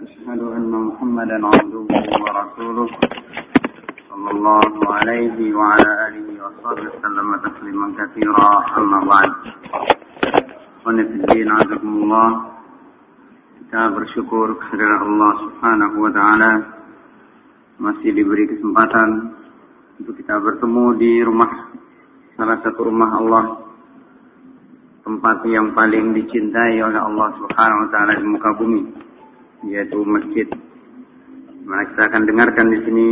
أشهد أن محمدا عبده ورسوله صلى الله عليه وعلى آله وصحبه وسلم تسليما كثيرا. أما بعد Qanif الدين عزكم الله. kita bersyukur kepada Allah Subhanahu wa taala masih diberi kesempatan untuk kita bertemu di rumah salah satu rumah Allah tempat yang paling dicintai oleh Allah Subhanahu wa taala di muka bumi yaitu masjid. Maka kita akan dengarkan di sini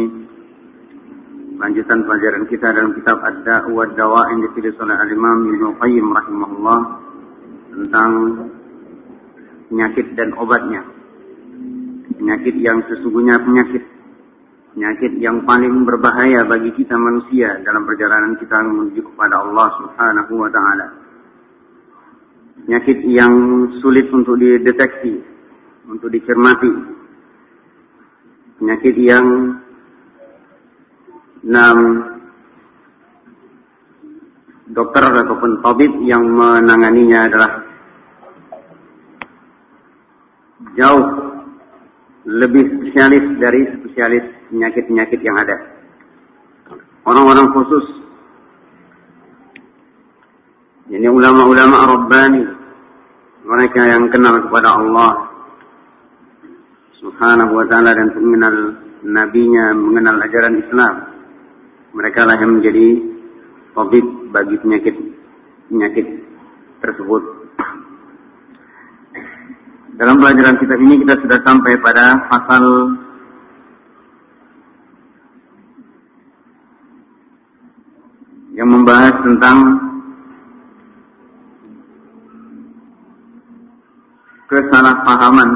lanjutan pelajaran kita dalam kitab Ad-Da'u wa Dawa yang ditulis oleh Al-Imam Ibnu Qayyim rahimahullah tentang penyakit dan obatnya. Penyakit yang sesungguhnya penyakit. Penyakit yang paling berbahaya bagi kita manusia dalam perjalanan kita menuju kepada Allah Subhanahu wa taala. Penyakit yang sulit untuk dideteksi, untuk dicermati. Penyakit yang enam dokter ataupun tabib yang menanganinya adalah jauh lebih spesialis dari spesialis penyakit-penyakit yang ada. Orang-orang khusus, ini ulama-ulama Rabbani, mereka yang kenal kepada Allah Subhanahu wa taala dan mengenal nabinya, mengenal ajaran Islam. Mereka lah yang menjadi tabib bagi penyakit penyakit tersebut. Dalam pelajaran kitab ini kita sudah sampai pada pasal yang membahas tentang kesalahpahaman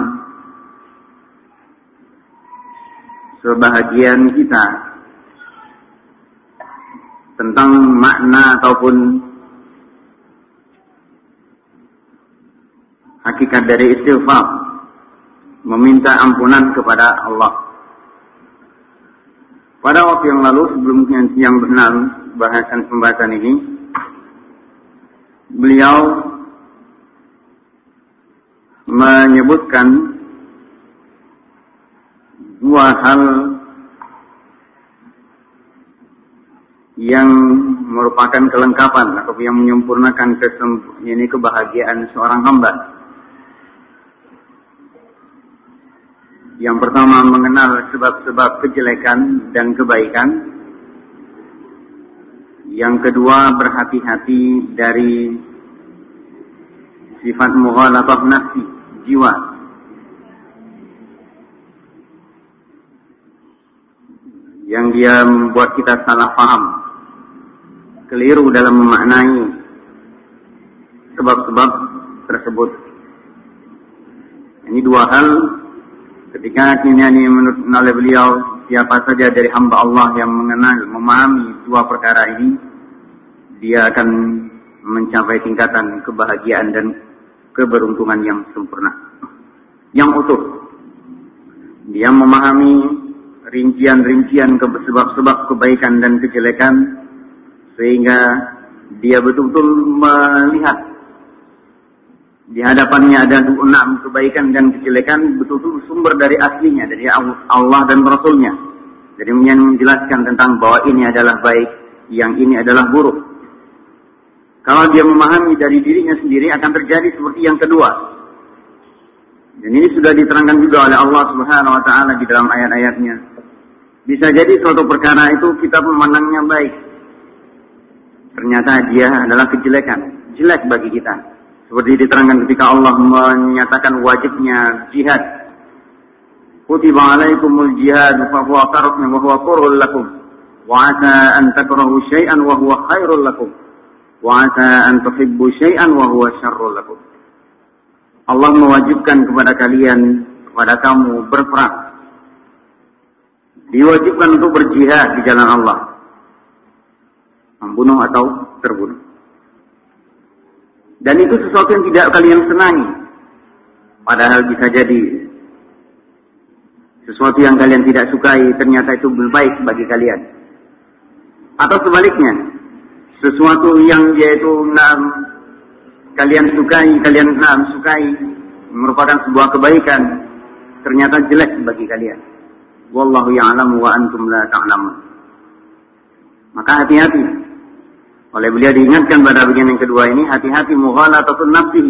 sebahagian kita tentang makna ataupun hakikat dari istighfar meminta ampunan kepada Allah. Pada waktu yang lalu sebelum yang benar bahasan pembahasan ini beliau menyebutkan dua hal yang merupakan kelengkapan atau yang menyempurnakan ini kebahagiaan seorang hamba. Yang pertama mengenal sebab-sebab kejelekan dan kebaikan. Yang kedua berhati-hati dari sifat mughalatah nafsi, jiwa. Yang dia membuat kita salah paham. Keliru dalam memaknai sebab-sebab tersebut. Ini dua hal ketika ini menurut oleh beliau siapa saja dari hamba Allah yang mengenal, memahami dua perkara ini, dia akan mencapai tingkatan kebahagiaan dan keberuntungan yang sempurna, yang utuh. Dia memahami rincian-rincian sebab-sebab kebaikan dan kejelekan sehingga dia betul-betul melihat di hadapannya ada enam kebaikan dan kejelekan betul-betul sumber dari aslinya dari Allah dan Rasulnya. Jadi menjelaskan tentang bahwa ini adalah baik, yang ini adalah buruk. Kalau dia memahami dari dirinya sendiri akan terjadi seperti yang kedua. Dan ini sudah diterangkan juga oleh Allah Subhanahu wa taala di dalam ayat-ayatnya. Bisa jadi suatu perkara itu kita memandangnya baik. Ternyata dia adalah kejelekan, jelek bagi kita. Seperti diterangkan ketika Allah menyatakan wajibnya jihad. Wa huwa kurhul lakum. Wa asa an takrahu syai'an wa huwa khairul lakum. Wa asa an tuhibbu syai'an wa huwa syarrul lakum. Allah mewajibkan kepada kalian, kepada kamu berperang diwajibkan untuk berjihad di jalan Allah. Membunuh atau terbunuh. Dan itu sesuatu yang tidak kalian senangi. Padahal bisa jadi sesuatu yang kalian tidak sukai ternyata itu baik bagi kalian. Atau sebaliknya, sesuatu yang yaitu nah, kalian sukai, kalian nah, sukai merupakan sebuah kebaikan, ternyata jelek bagi kalian. Wallahu ya'lamu wa antum la ta'lamun. Maka hati-hati. Oleh beliau diingatkan pada bagian yang kedua ini, hati-hati mughalatatul nafsi.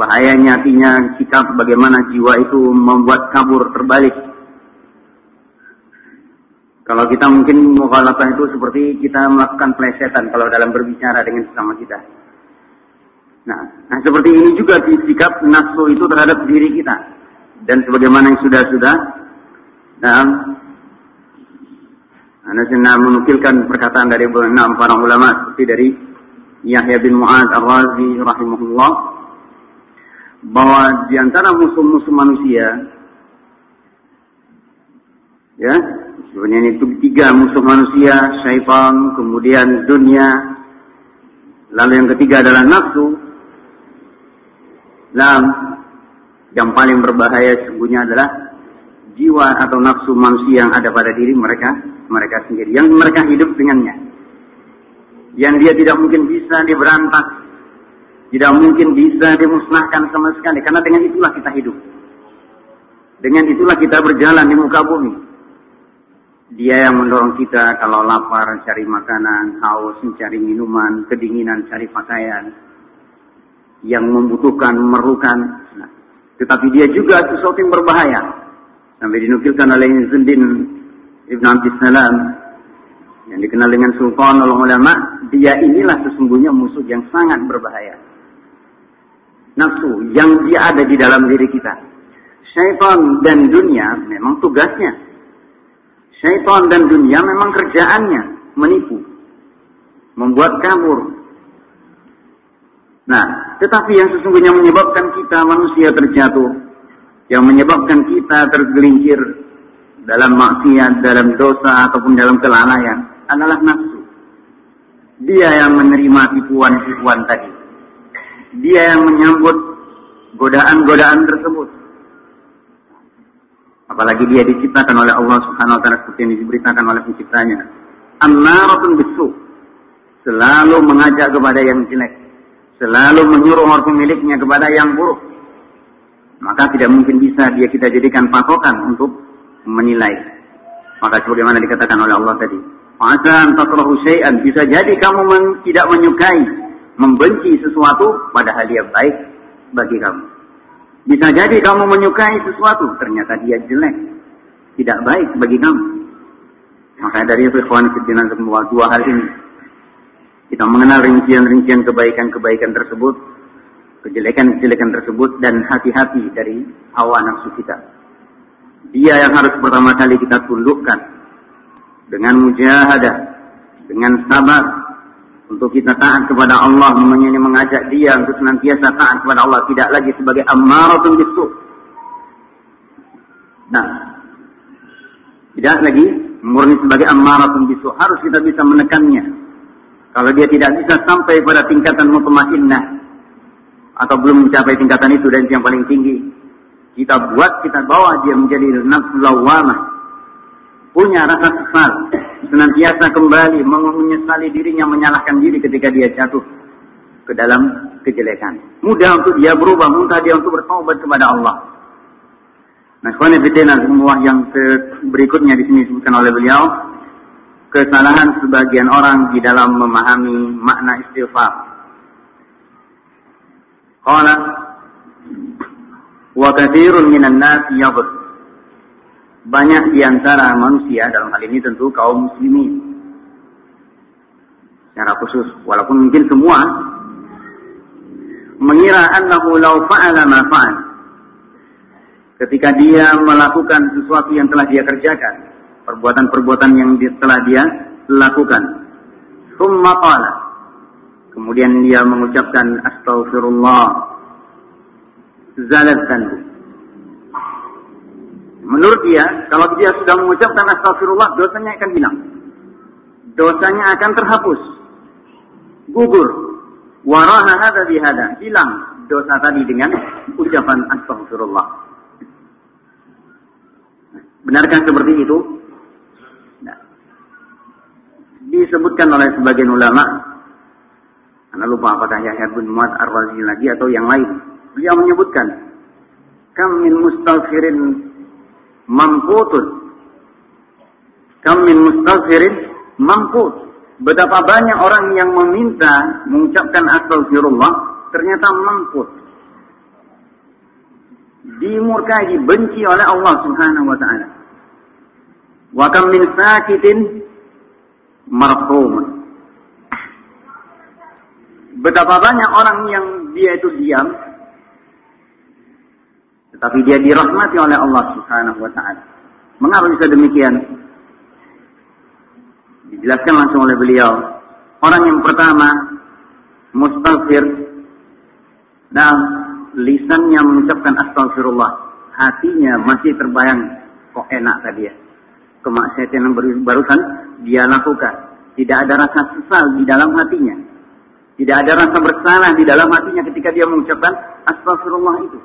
Bahayanya artinya sikap bagaimana jiwa itu membuat kabur terbalik kalau kita mungkin mukhalafah itu seperti kita melakukan plesetan kalau dalam berbicara dengan sesama kita. Nah, nah seperti ini juga sikap nafsu itu terhadap diri kita. Dan sebagaimana yang sudah-sudah, nah, Anda sudah menukilkan perkataan dari enam para ulama seperti dari Yahya bin Mu'ad al-Razi rahimahullah bahwa di antara musuh-musuh manusia ya Sebenarnya itu tiga musuh manusia, syaitan, kemudian dunia. Lalu yang ketiga adalah nafsu. Lam, yang paling berbahaya sesungguhnya adalah jiwa atau nafsu manusia yang ada pada diri mereka, mereka sendiri. Yang mereka hidup dengannya. Yang dia tidak mungkin bisa diberantas. Tidak mungkin bisa dimusnahkan sama sekali. Karena dengan itulah kita hidup. Dengan itulah kita berjalan di muka bumi. Dia yang mendorong kita kalau lapar cari makanan, haus mencari minuman, kedinginan cari pakaian. Yang membutuhkan memerlukan. Nah, tetapi dia juga sesuatu yang berbahaya. Sampai dinukilkan oleh Zindin Ibn Abdis Salam. Yang dikenal dengan Sultan oleh ulama. Dia inilah sesungguhnya musuh yang sangat berbahaya. Nafsu yang dia ada di dalam diri kita. Syaitan dan dunia memang tugasnya Syaitan dan dunia memang kerjaannya menipu, membuat kabur. Nah, tetapi yang sesungguhnya menyebabkan kita manusia terjatuh, yang menyebabkan kita tergelincir dalam maksiat, dalam dosa ataupun dalam kelalaian adalah nafsu. Dia yang menerima tipuan-tipuan tadi. Dia yang menyambut godaan-godaan tersebut. Apalagi dia diciptakan oleh Allah Subhanahu wa taala seperti yang diberitakan oleh penciptanya. Ammaratun bisu. Selalu mengajak kepada yang jelek. Selalu menyuruh orang pemiliknya kepada yang buruk. Maka tidak mungkin bisa dia kita jadikan patokan untuk menilai. Maka sebagaimana dikatakan oleh Allah tadi. Masa takrahu syai'an. Bisa jadi kamu tidak menyukai, membenci sesuatu padahal dia baik bagi kamu. Bisa jadi kamu menyukai sesuatu, ternyata dia jelek. Tidak baik bagi kamu. Maka dari itu ikhwan fiddin semua dua hal ini. Kita mengenal rincian-rincian kebaikan-kebaikan tersebut, kejelekan-kejelekan tersebut, dan hati-hati dari hawa nafsu kita. Dia yang harus pertama kali kita tundukkan dengan mujahadah, dengan sabar, untuk kita taat kepada Allah, mengajak dia untuk senantiasa taat kepada Allah, tidak lagi sebagai ammaratun bisu. Nah, tidak lagi murni sebagai ammaratun bisu. Harus kita bisa menekannya. Kalau dia tidak bisa sampai pada tingkatan mutmainnah atau belum mencapai tingkatan itu dan yang paling tinggi, kita buat kita bawa dia menjadi nafsu lawamah, punya rasa sesal, senantiasa kembali menyesali dirinya menyalahkan diri ketika dia jatuh ke dalam kejelekan. Mudah untuk dia berubah, mudah dia untuk bertobat kepada Allah. Nah, sebenarnya semua yang berikutnya di sini disebutkan oleh beliau, kesalahan sebagian orang di dalam memahami makna istighfar. Qala wa katsirun minan nasi yadhur banyak di antara manusia dalam hal ini tentu kaum muslimin. Secara khusus walaupun mungkin semua mengira annahu law fa'ala ma fa'al. Ketika dia melakukan sesuatu yang telah dia kerjakan perbuatan-perbuatan yang telah dia lakukan. Summa qala. Kemudian dia mengucapkan astaghfirullah. Zalat Menurut dia, kalau dia sudah mengucapkan astagfirullah, dosanya akan hilang. Dosanya akan terhapus. Gugur. Waraha hada bihada. Hilang dosa tadi dengan ucapan astagfirullah. Benarkah seperti itu? Nah. Disebutkan oleh sebagian ulama, Anda lupa apakah Yahya bin Muad ar-Razi lagi atau yang lain. Beliau menyebutkan, Kam min mustaghfirin mamkutun. Kam min mustaghfirin mamkut. Betapa banyak orang yang meminta mengucapkan astagfirullah ternyata mamkut. Dimurkai, dibenci oleh Allah Subhanahu wa taala. Wa kam min sakitin marhumun. Betapa banyak orang yang dia itu diam, tetapi dia dirahmati oleh Allah Subhanahu wa taala. Mengapa bisa demikian? Dijelaskan langsung oleh beliau. Orang yang pertama mustaghfir dan lisannya mengucapkan astagfirullah, hatinya masih terbayang kok enak tadi ya. Kemaksiatan yang barusan dia lakukan. Tidak ada rasa sesal di dalam hatinya. Tidak ada rasa bersalah di dalam hatinya ketika dia mengucapkan astagfirullah itu.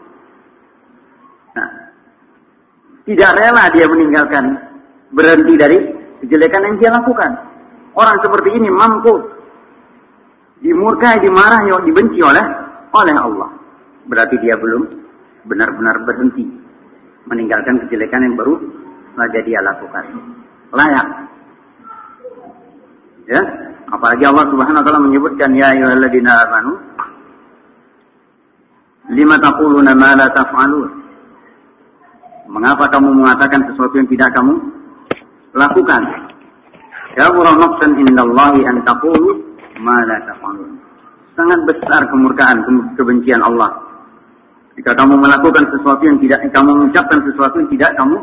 Nah, tidak rela dia meninggalkan berhenti dari kejelekan yang dia lakukan. Orang seperti ini mampu dimurkai, dimarahi, dibenci oleh oleh Allah. Berarti dia belum benar-benar berhenti meninggalkan kejelekan yang baru saja dia lakukan. Layak Ya, apalagi Allah Subhanahu wa taala menyebutkan ya ayyuhalladzina amanu lima taquluna ma la taf'alun. Mengapa kamu mengatakan sesuatu yang tidak kamu lakukan? Ya nafsan indallahi an taqulu ma la taf'alun. Sangat besar kemurkaan, kebencian Allah. Jika kamu melakukan sesuatu yang tidak kamu mengucapkan sesuatu yang tidak kamu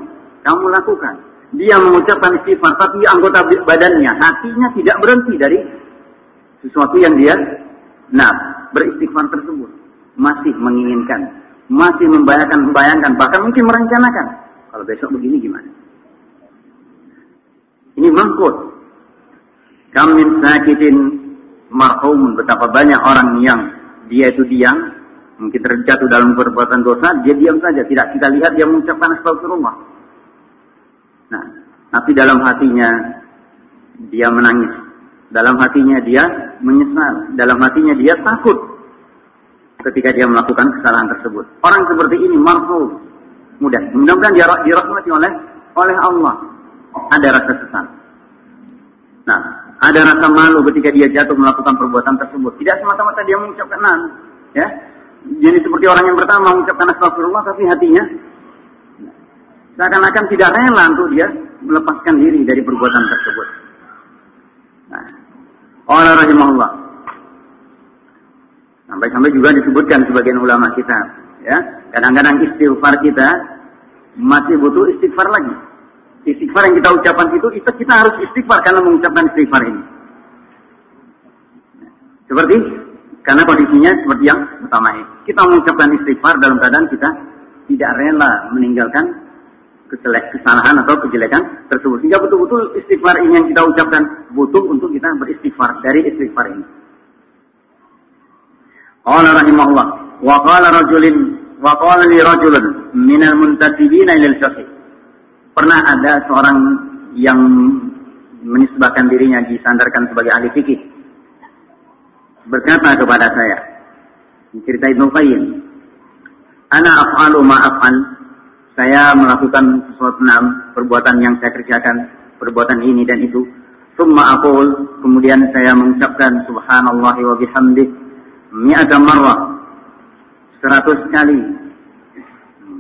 kamu lakukan. Dia mengucapkan istighfar, tapi anggota badannya, hatinya tidak berhenti dari sesuatu yang dia nah beristighfar tersebut. Masih menginginkan, masih membayangkan, membayangkan, bahkan mungkin merencanakan. Kalau besok begini gimana? Ini mangkut. Kamin sakitin marhumun. Betapa banyak orang yang dia itu diam, mungkin terjatuh dalam perbuatan dosa, dia diam saja. Tidak kita lihat dia mengucapkan astagfirullah. Nah, tapi dalam hatinya dia menangis. Dalam hatinya dia menyesal. Dalam hatinya dia takut ketika dia melakukan kesalahan tersebut. Orang seperti ini mampu mudah. Mudah-mudahan dia dirahmati oleh oleh Allah. Ada rasa sesal. Nah, ada rasa malu ketika dia jatuh melakukan perbuatan tersebut. Tidak semata-mata dia mengucapkan nah, ya. Jadi seperti orang yang pertama mengucapkan astagfirullah tapi hatinya Seakan-akan tidak rela untuk dia melepaskan diri dari perbuatan tersebut. Nah, Allah rahimahullah. Sampai-sampai juga disebutkan sebagian ulama kita, ya. Kadang-kadang istighfar kita masih butuh istighfar lagi. Istighfar yang kita ucapkan itu, itu kita harus istighfar karena mengucapkan istighfar ini. Seperti karena kondisinya seperti yang pertama ini. Kita mengucapkan istighfar dalam keadaan kita tidak rela meninggalkan kesalahan atau kejelekan tersebut. Sehingga betul-betul istighfar ini yang kita ucapkan butuh untuk kita beristighfar dari istighfar ini. Qala rahimahullah wa qala rajulin wa qala li rajulun minal muntasibina ilal fiqh. Pernah ada seorang yang menisbahkan dirinya disandarkan sebagai ahli fikih berkata kepada saya cerita Ibnu Qayyim ana af'alu ma af'al saya melakukan sesuatu enam perbuatan yang saya kerjakan, perbuatan ini dan itu. Summa aqul, kemudian saya mengucapkan subhanallah wa bihamdih mi'ata marrah. Seratus kali.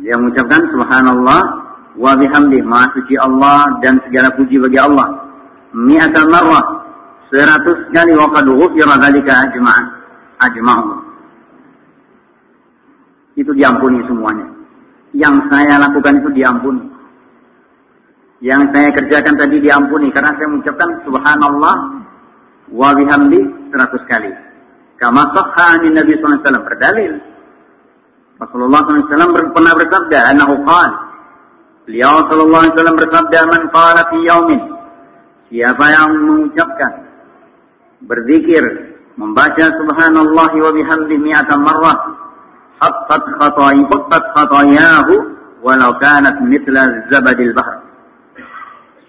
Dia mengucapkan subhanallah wa bihamdih, maha suci Allah dan segala puji bagi Allah. Mi'ata marrah. Seratus kali wa qad ghufira dzalika ajma'an. Itu diampuni semuanya yang saya lakukan itu diampuni. Yang saya kerjakan tadi diampuni karena saya mengucapkan subhanallah wa bihamdi seratus kali. Kama sahha Nabi SAW berdalil. Rasulullah SAW pernah bersabda, anahu qal. Beliau Sallallahu Alaihi Wasallam bersabda, man qala fi yaumin. Siapa yang mengucapkan, berzikir, membaca subhanallah wa bihamdi mi'atan marrah hattat khatai hattat khatayahu walau kanat mithla zabadil bahr.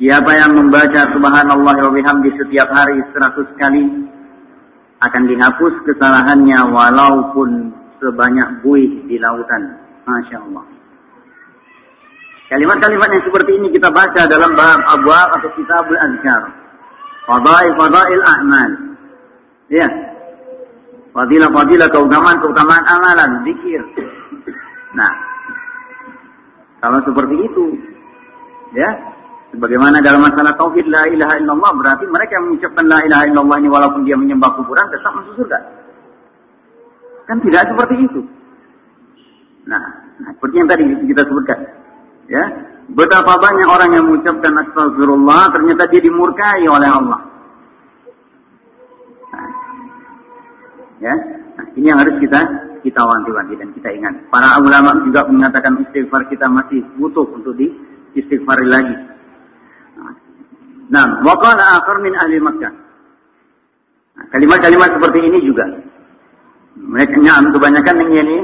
Siapa yang membaca subhanallah wa bihamdi setiap hari seratus kali akan dihapus kesalahannya walaupun sebanyak buih di lautan. Masya Allah. Kalimat-kalimat yang seperti ini kita baca dalam bab abwab atau kitabul azkar. Fadail fadail a'mal. Ya. Fadilah-fadilah keutamaan-keutamaan amalan, zikir. Nah, kalau seperti itu, ya, sebagaimana dalam masalah tauhid la ilaha illallah berarti mereka yang mengucapkan la ilaha illallah ini walaupun dia menyembah kuburan tetap masuk surga. Kan tidak seperti itu. Nah, nah seperti yang tadi kita sebutkan. Ya, betapa banyak orang yang mengucapkan astagfirullah ternyata dia dimurkai oleh Allah. Nah, ya, nah, ini yang harus kita kita wanti-wanti dan kita ingat. Para ulama juga mengatakan istighfar kita masih butuh untuk di istighfar lagi. Nah, waqala akhir min ahli Makkah. Nah, kalimat-kalimat seperti ini juga. Mereka kebanyakan yang ini.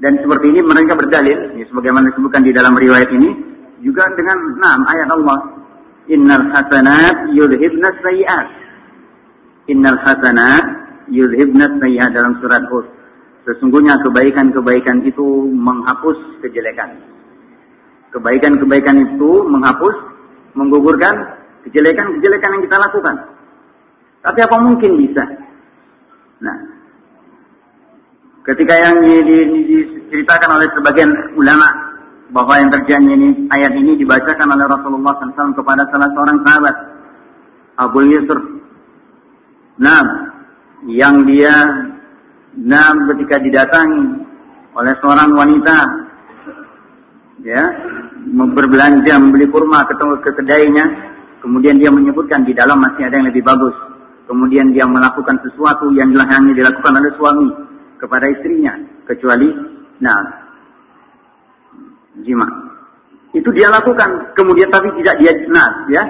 Dan seperti ini mereka berdalil ya, sebagaimana disebutkan di dalam riwayat ini juga dengan enam ayat Allah. Innal hasanat yudhibna sayiat innal hasanat yudhibna sayiat dalam surat Hud. Sesungguhnya kebaikan-kebaikan itu menghapus kejelekan. Kebaikan-kebaikan itu menghapus menggugurkan kejelekan-kejelekan yang kita lakukan tapi apa mungkin bisa nah Ketika yang diceritakan oleh sebagian ulama bahwa yang terjadi ini ayat ini dibacakan oleh Rasulullah SAW kepada salah seorang sahabat Abu Yusuf. Nah, yang dia nah ketika didatangi oleh seorang wanita ya berbelanja membeli kurma ketemu ke kedainya kemudian dia menyebutkan di dalam masih ada yang lebih bagus kemudian dia melakukan sesuatu yang hanya dilakukan oleh suami kepada istrinya kecuali nah jima. Itu dia lakukan, kemudian tapi tidak dia nah ya.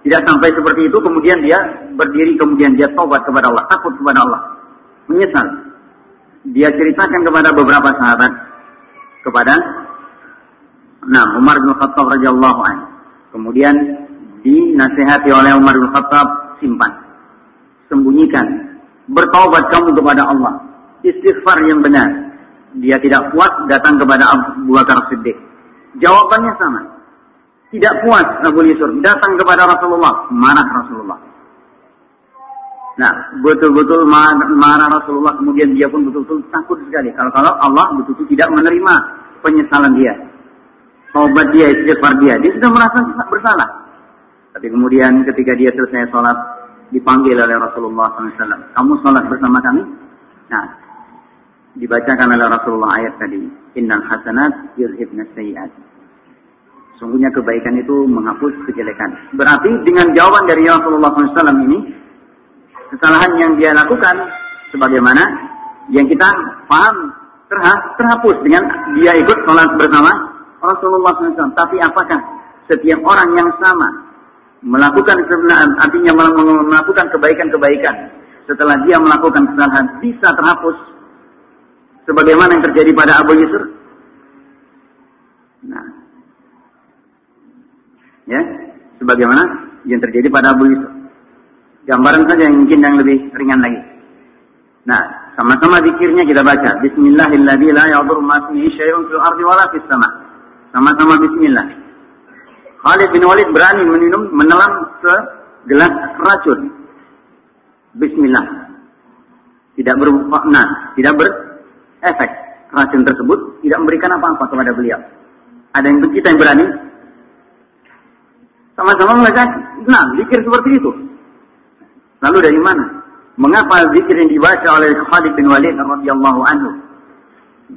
Tidak sampai seperti itu, kemudian dia berdiri, kemudian dia tobat kepada Allah, takut kepada Allah, menyesal. Dia ceritakan kepada beberapa sahabat, kepada Nah, Umar bin Khattab radhiyallahu anhu. Kemudian dinasihati oleh Umar bin Khattab, simpan. Sembunyikan. Bertobat kamu kepada Allah istighfar yang benar. Dia tidak puas datang kepada Abu Bakar Siddiq. Jawabannya sama. Tidak puas Abu Yusuf datang kepada Rasulullah, marah Rasulullah. Nah, betul-betul marah Rasulullah, kemudian dia pun betul-betul takut sekali. Kalau kalau Allah betul-betul tidak menerima penyesalan dia. Taubat dia, istighfar dia. Dia sudah merasa bersalah. Tapi kemudian ketika dia selesai sholat, dipanggil oleh Rasulullah SAW. Kamu sholat bersama kami? Nah, dibacakan oleh Rasulullah ayat tadi. Innal hasanat yuzhibna sayyiat. Sungguhnya kebaikan itu menghapus kejelekan. Berarti dengan jawaban dari Rasulullah SAW ini, kesalahan yang dia lakukan, sebagaimana yang kita paham terhapus dengan dia ikut sholat bersama Rasulullah SAW. Tapi apakah setiap orang yang sama melakukan kebenaran, artinya melakukan kebaikan-kebaikan setelah dia melakukan kesalahan bisa terhapus sebagaimana yang terjadi pada Abu Yusuf. Nah, ya, sebagaimana yang terjadi pada Abu Yusuf. Gambaran saja yang mungkin yang lebih ringan lagi. Nah, sama-sama zikirnya kita baca. Bismillahirrahmanirrahim. La yadurru ma ismihi syai'un fil ardi fis sama. Sama-sama bismillah. Khalid bin Walid berani meminum menelan segelas racun. Bismillah. Tidak bermakna, tidak ber efek racun tersebut tidak memberikan apa-apa kepada beliau. Ada yang kita yang berani sama-sama mengajak, nah, zikir seperti itu. Lalu dari mana? Mengapa zikir yang dibaca oleh Khalid bin Walid radhiyallahu anhu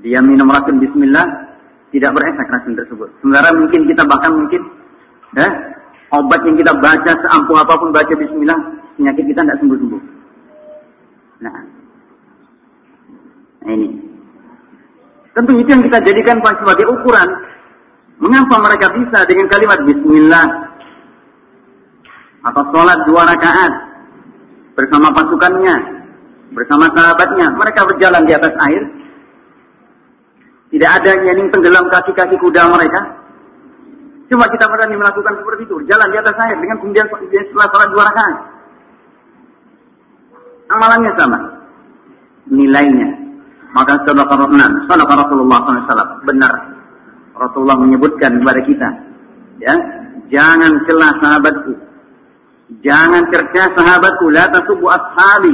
dia minum racun bismillah tidak berefek racun tersebut. Sementara mungkin kita bahkan mungkin ya, obat yang kita baca seampuh apa pun baca bismillah penyakit kita tidak sembuh-sembuh. Nah, nah ini Tentu itu yang kita jadikan sebagai ukuran. Mengapa mereka bisa dengan kalimat Bismillah atau sholat dua rakaat bersama pasukannya, bersama sahabatnya, mereka berjalan di atas air. Tidak ada yang tenggelam kaki-kaki kuda mereka. Cuma kita berani melakukan seperti itu, jalan di atas air dengan kemudian setelah sholat dua rakaat. Amalannya sama, nilainya. Maka sadaqah sadaqah Rasulullah SAW benar. Rasulullah menyebutkan kepada kita, ya, jangan celah sahabatku, jangan cerca sahabatku, la tasubu ashabi.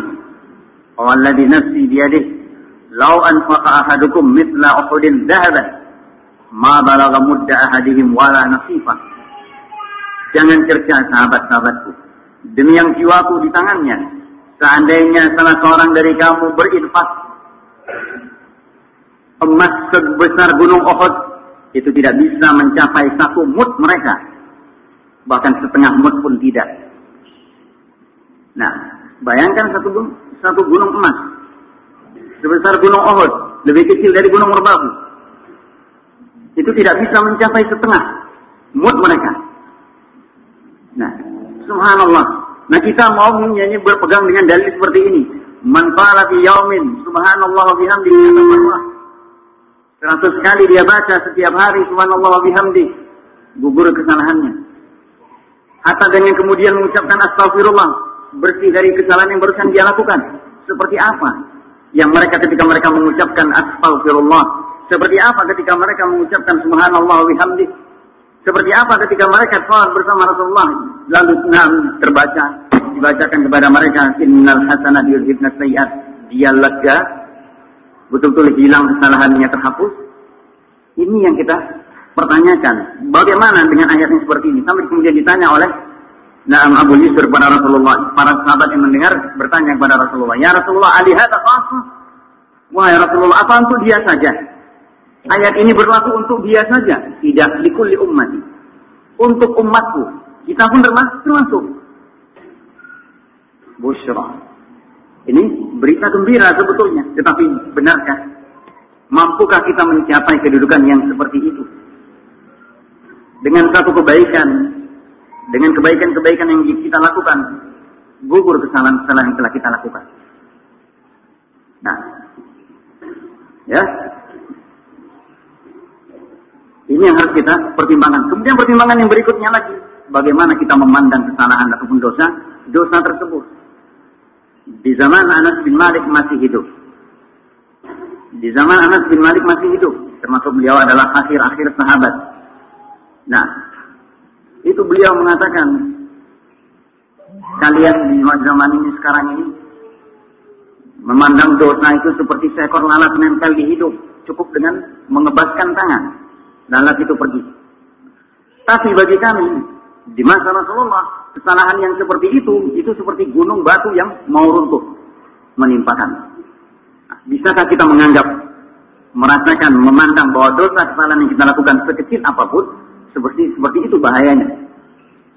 Walladhi nafsi biyadih, lau anfaqa ahadukum mitla uhudin dhahaban ma balagha mudda ahadihim wala nasifah. Jangan cerca sahabat-sahabatku. Demi yang jiwaku di tangannya. Seandainya salah seorang dari kamu berinfak emas sebesar gunung Uhud itu tidak bisa mencapai satu mut mereka. Bahkan setengah mut pun tidak. Nah, bayangkan satu gunung, satu gunung emas sebesar gunung Uhud, lebih kecil dari gunung Merbabu itu tidak bisa mencapai setengah mood mereka. Nah, subhanallah. Nah, kita mau menyanyi berpegang dengan dalil seperti ini. Man fi yaumin subhanallah wa bihamdihi Allah. Seratus kali dia baca setiap hari subhanallah wa bihamdi. Gugur kesalahannya. Hatta dengan kemudian mengucapkan astagfirullah. Bersih dari kesalahan yang barusan dia lakukan. Seperti apa? Yang mereka ketika mereka mengucapkan astagfirullah seperti apa ketika mereka mengucapkan subhanallah bihamdi? Seperti apa ketika mereka sholat bersama Rasulullah? Lalu enam terbaca, dibacakan kepada mereka, Innal hasanat yudhibna sayyat. Dia lega, betul-betul hilang kesalahannya terhapus. Ini yang kita pertanyakan. Bagaimana dengan ayat yang seperti ini? Sampai kemudian ditanya oleh Naam Abu Yusuf kepada Rasulullah. Para sahabat yang mendengar bertanya kepada Rasulullah. Ya Rasulullah, alihat apa? Wahai Rasulullah, apa untuk dia saja? Ayat ini berlaku untuk dia saja, tidak likulli umat. Untuk umatku, kita pun termasuk. Bushra. Ini berita gembira sebetulnya, tetapi benarkah? Mampukah kita mencapai kedudukan yang seperti itu? Dengan satu kebaikan, dengan kebaikan-kebaikan yang kita lakukan, gugur kesalahan-kesalahan yang telah kita lakukan. Nah, ya, ini yang harus kita pertimbangkan. Kemudian pertimbangan yang berikutnya lagi, bagaimana kita memandang kesalahan ataupun dosa, dosa tersebut. Di zaman Anas bin Malik masih hidup. Di zaman Anas bin Malik masih hidup, termasuk beliau adalah akhir-akhir sahabat. Nah, itu beliau mengatakan, kalian di zaman ini sekarang ini memandang dosa itu seperti seekor lalat nempel di hidup, cukup dengan mengebaskan tangan lalat itu pergi. Tapi bagi kami, di masa Rasulullah, kesalahan yang seperti itu, itu seperti gunung batu yang mau runtuh, menimpakan. Bisakah kita menganggap, merasakan, memandang bahwa dosa kesalahan yang kita lakukan sekecil apa pun, seperti seperti itu bahayanya.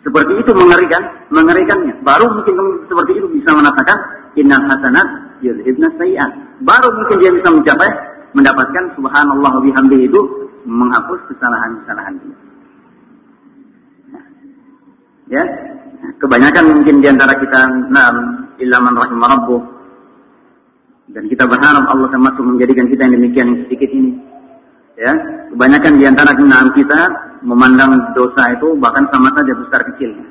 Seperti itu mengerikan, mengerikannya. Baru mungkin seperti itu bisa merasakan innal hasanat yudhibna sayiat. Baru mungkin dia bisa mencapai mendapatkan subhanallah bihamdihi itu menghapus kesalahan-kesalahan dia. Ya, kebanyakan mungkin di antara kita nam ilaman rahimah rabbuh dan kita berharap Allah termasuk menjadikan kita yang demikian yang sedikit ini. Ya, kebanyakan di antara kita memandang dosa itu bahkan sama saja besar kecilnya.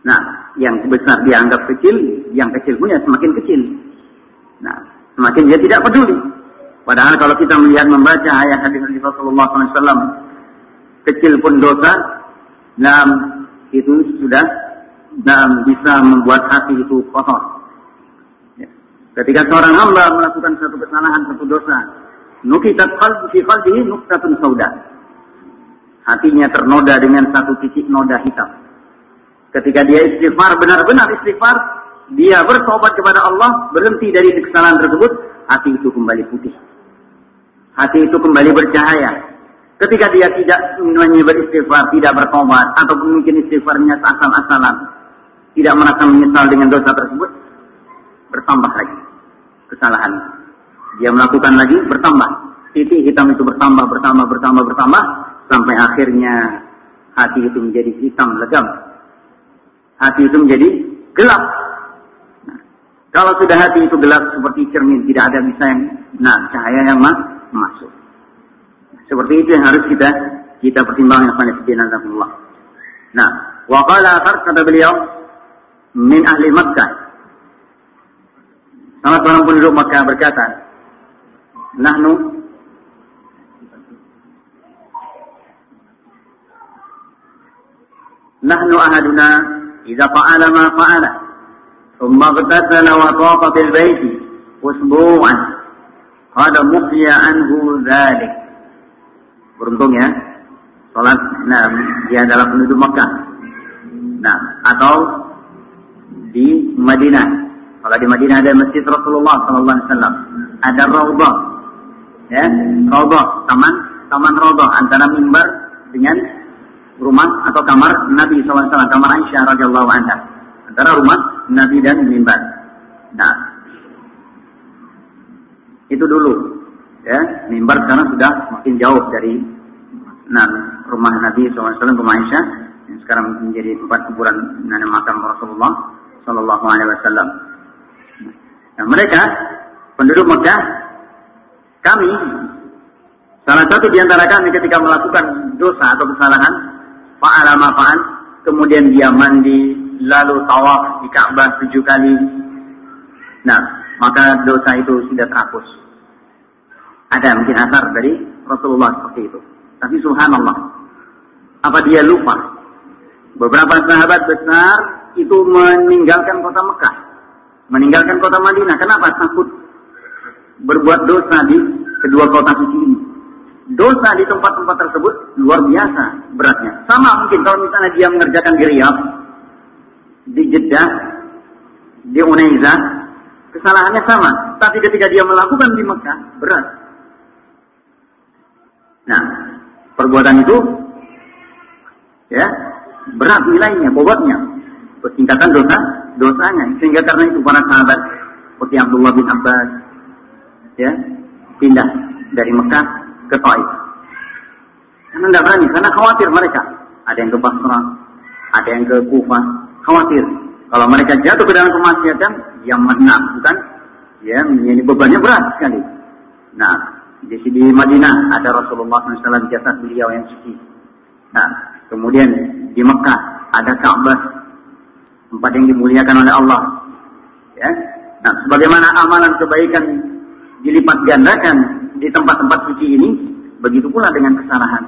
Nah, yang besar dianggap kecil, yang kecil punya semakin kecil. Nah, semakin dia tidak peduli. Padahal kalau kita melihat membaca ayat hadis Rasulullah SAW, kecil pun dosa, nam itu sudah nam bisa membuat hati itu kotor. Ya. Ketika seorang hamba melakukan satu kesalahan, satu dosa, nukitat qalbi fi qalbihi nuktatun sauda. Hatinya ternoda dengan satu titik noda hitam. Ketika dia istighfar, benar-benar istighfar, dia bertobat kepada Allah, berhenti dari kesalahan tersebut, hati itu kembali putih hati itu kembali bercahaya. Ketika dia tidak semuanya beristighfar, tidak bertobat, atau mungkin istighfarnya asal-asalan, tidak merasa menyesal dengan dosa tersebut, bertambah lagi kesalahan. Dia melakukan lagi, bertambah. Titik hitam itu bertambah, bertambah, bertambah, bertambah, sampai akhirnya hati itu menjadi hitam legam. Hati itu menjadi gelap. Nah, kalau sudah hati itu gelap seperti cermin, tidak ada bisa yang, nah cahaya yang mah masuk. Seperti itu yang harus kita kita pertimbangkan ikhwan Allah. Nah, wa qala akhar kata beliau min ahli Makkah. Salah seorang penduduk Makkah berkata, "Nahnu Nahnu ahaduna idza fa'ala ma fa'ala thumma اغتسل وطاف بالبيت أسبوعا قد مخي عنه ذلك beruntung ya sholat nah dia adalah penduduk Mekah nah atau di Madinah kalau di Madinah ada masjid Rasulullah Sallallahu Alaihi Wasallam ada Raudhah ya Raudhah taman taman Raudhah antara mimbar dengan rumah atau kamar Nabi SAW kamar Aisyah radhiyallahu anha. Antara rumah Nabi dan mimbar. Nah. Itu dulu. Ya mimbar sekarang sudah makin jauh dari nah, rumah Nabi SAW, rumah Aisyah, yang sekarang menjadi tempat kuburan nana makam Rasulullah Sallallahu Alaihi Wasallam. Nah, mereka penduduk Mekah, kami salah satu di antara kami ketika melakukan dosa atau kesalahan, fa'ala mafa'an, kemudian dia mandi, lalu tawaf di Ka'bah tujuh kali. Nah, maka dosa itu sudah terhapus. Ada mungkin asar dari Rasulullah seperti itu. Tapi subhanallah, apa dia lupa? Beberapa sahabat besar itu meninggalkan kota Mekah, meninggalkan kota Madinah. Kenapa? Takut berbuat dosa di kedua kota suci ini. Dosa di tempat-tempat tersebut luar biasa beratnya. Sama mungkin kalau misalnya dia mengerjakan di Riyadh, di Jeddah, di Unaiza, kesalahannya sama. Tapi ketika dia melakukan di Mekah, berat. Nah, perbuatan itu ya berat nilainya, bobotnya, bertingkatan dosa dosanya. Sehingga karena itu para sahabat seperti Abdullah bin Abbas ya pindah dari Mekah ke Taif. Karena tidak berani, karena khawatir mereka. Ada yang ke Basra, ada yang ke Kufah, khawatir. Kalau mereka jatuh ke dalam kemaksiatan, yang menang, bukan? Ya, ini bebannya berat sekali. Nah, di sini Madinah ada Rasulullah SAW jasad beliau yang suci. Nah, kemudian di Mekah ada Ka'bah, tempat yang dimuliakan oleh Allah. Ya. Nah, sebagaimana amalan kebaikan dilipat gandakan di tempat-tempat suci ini, begitu pula dengan kesalahan.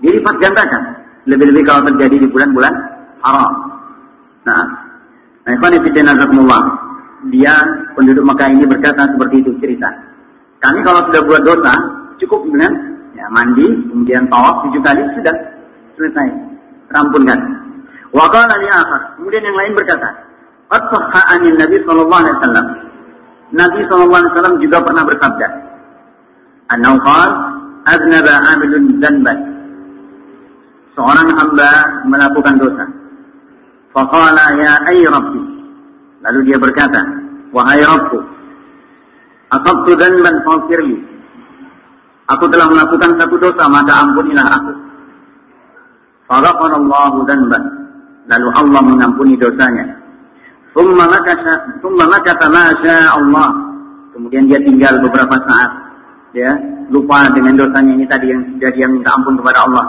Dilipat gandakan. Lebih-lebih kalau terjadi di bulan-bulan haram. Nah, nah, dia penduduk Mekah ini berkata seperti itu cerita. Kami kalau sudah buat dosa, cukup dengan ya, mandi, kemudian tawaf tujuh kali, sudah selesai. Terampunkan. Wa qala li akhar. Kemudian yang lain berkata, "At-sahha anil Nabi sallallahu alaihi wasallam." Nabi sallallahu alaihi wasallam juga pernah bersabda, "Annahu qala, aznaba 'amilun dzanban." Seorang hamba melakukan dosa. Faqala ya ay rabbi. Lalu dia berkata, "Wahai Rabbku, Asabtu dan faghfirli. Aku telah melakukan satu dosa, maka ampunilah aku. Allahu danban. Lalu Allah mengampuni dosanya. Thumma makasa, thumma makasa Allah. Kemudian dia tinggal beberapa saat. Ya, lupa dengan dosanya ini tadi yang sudah dia minta ampun kepada Allah.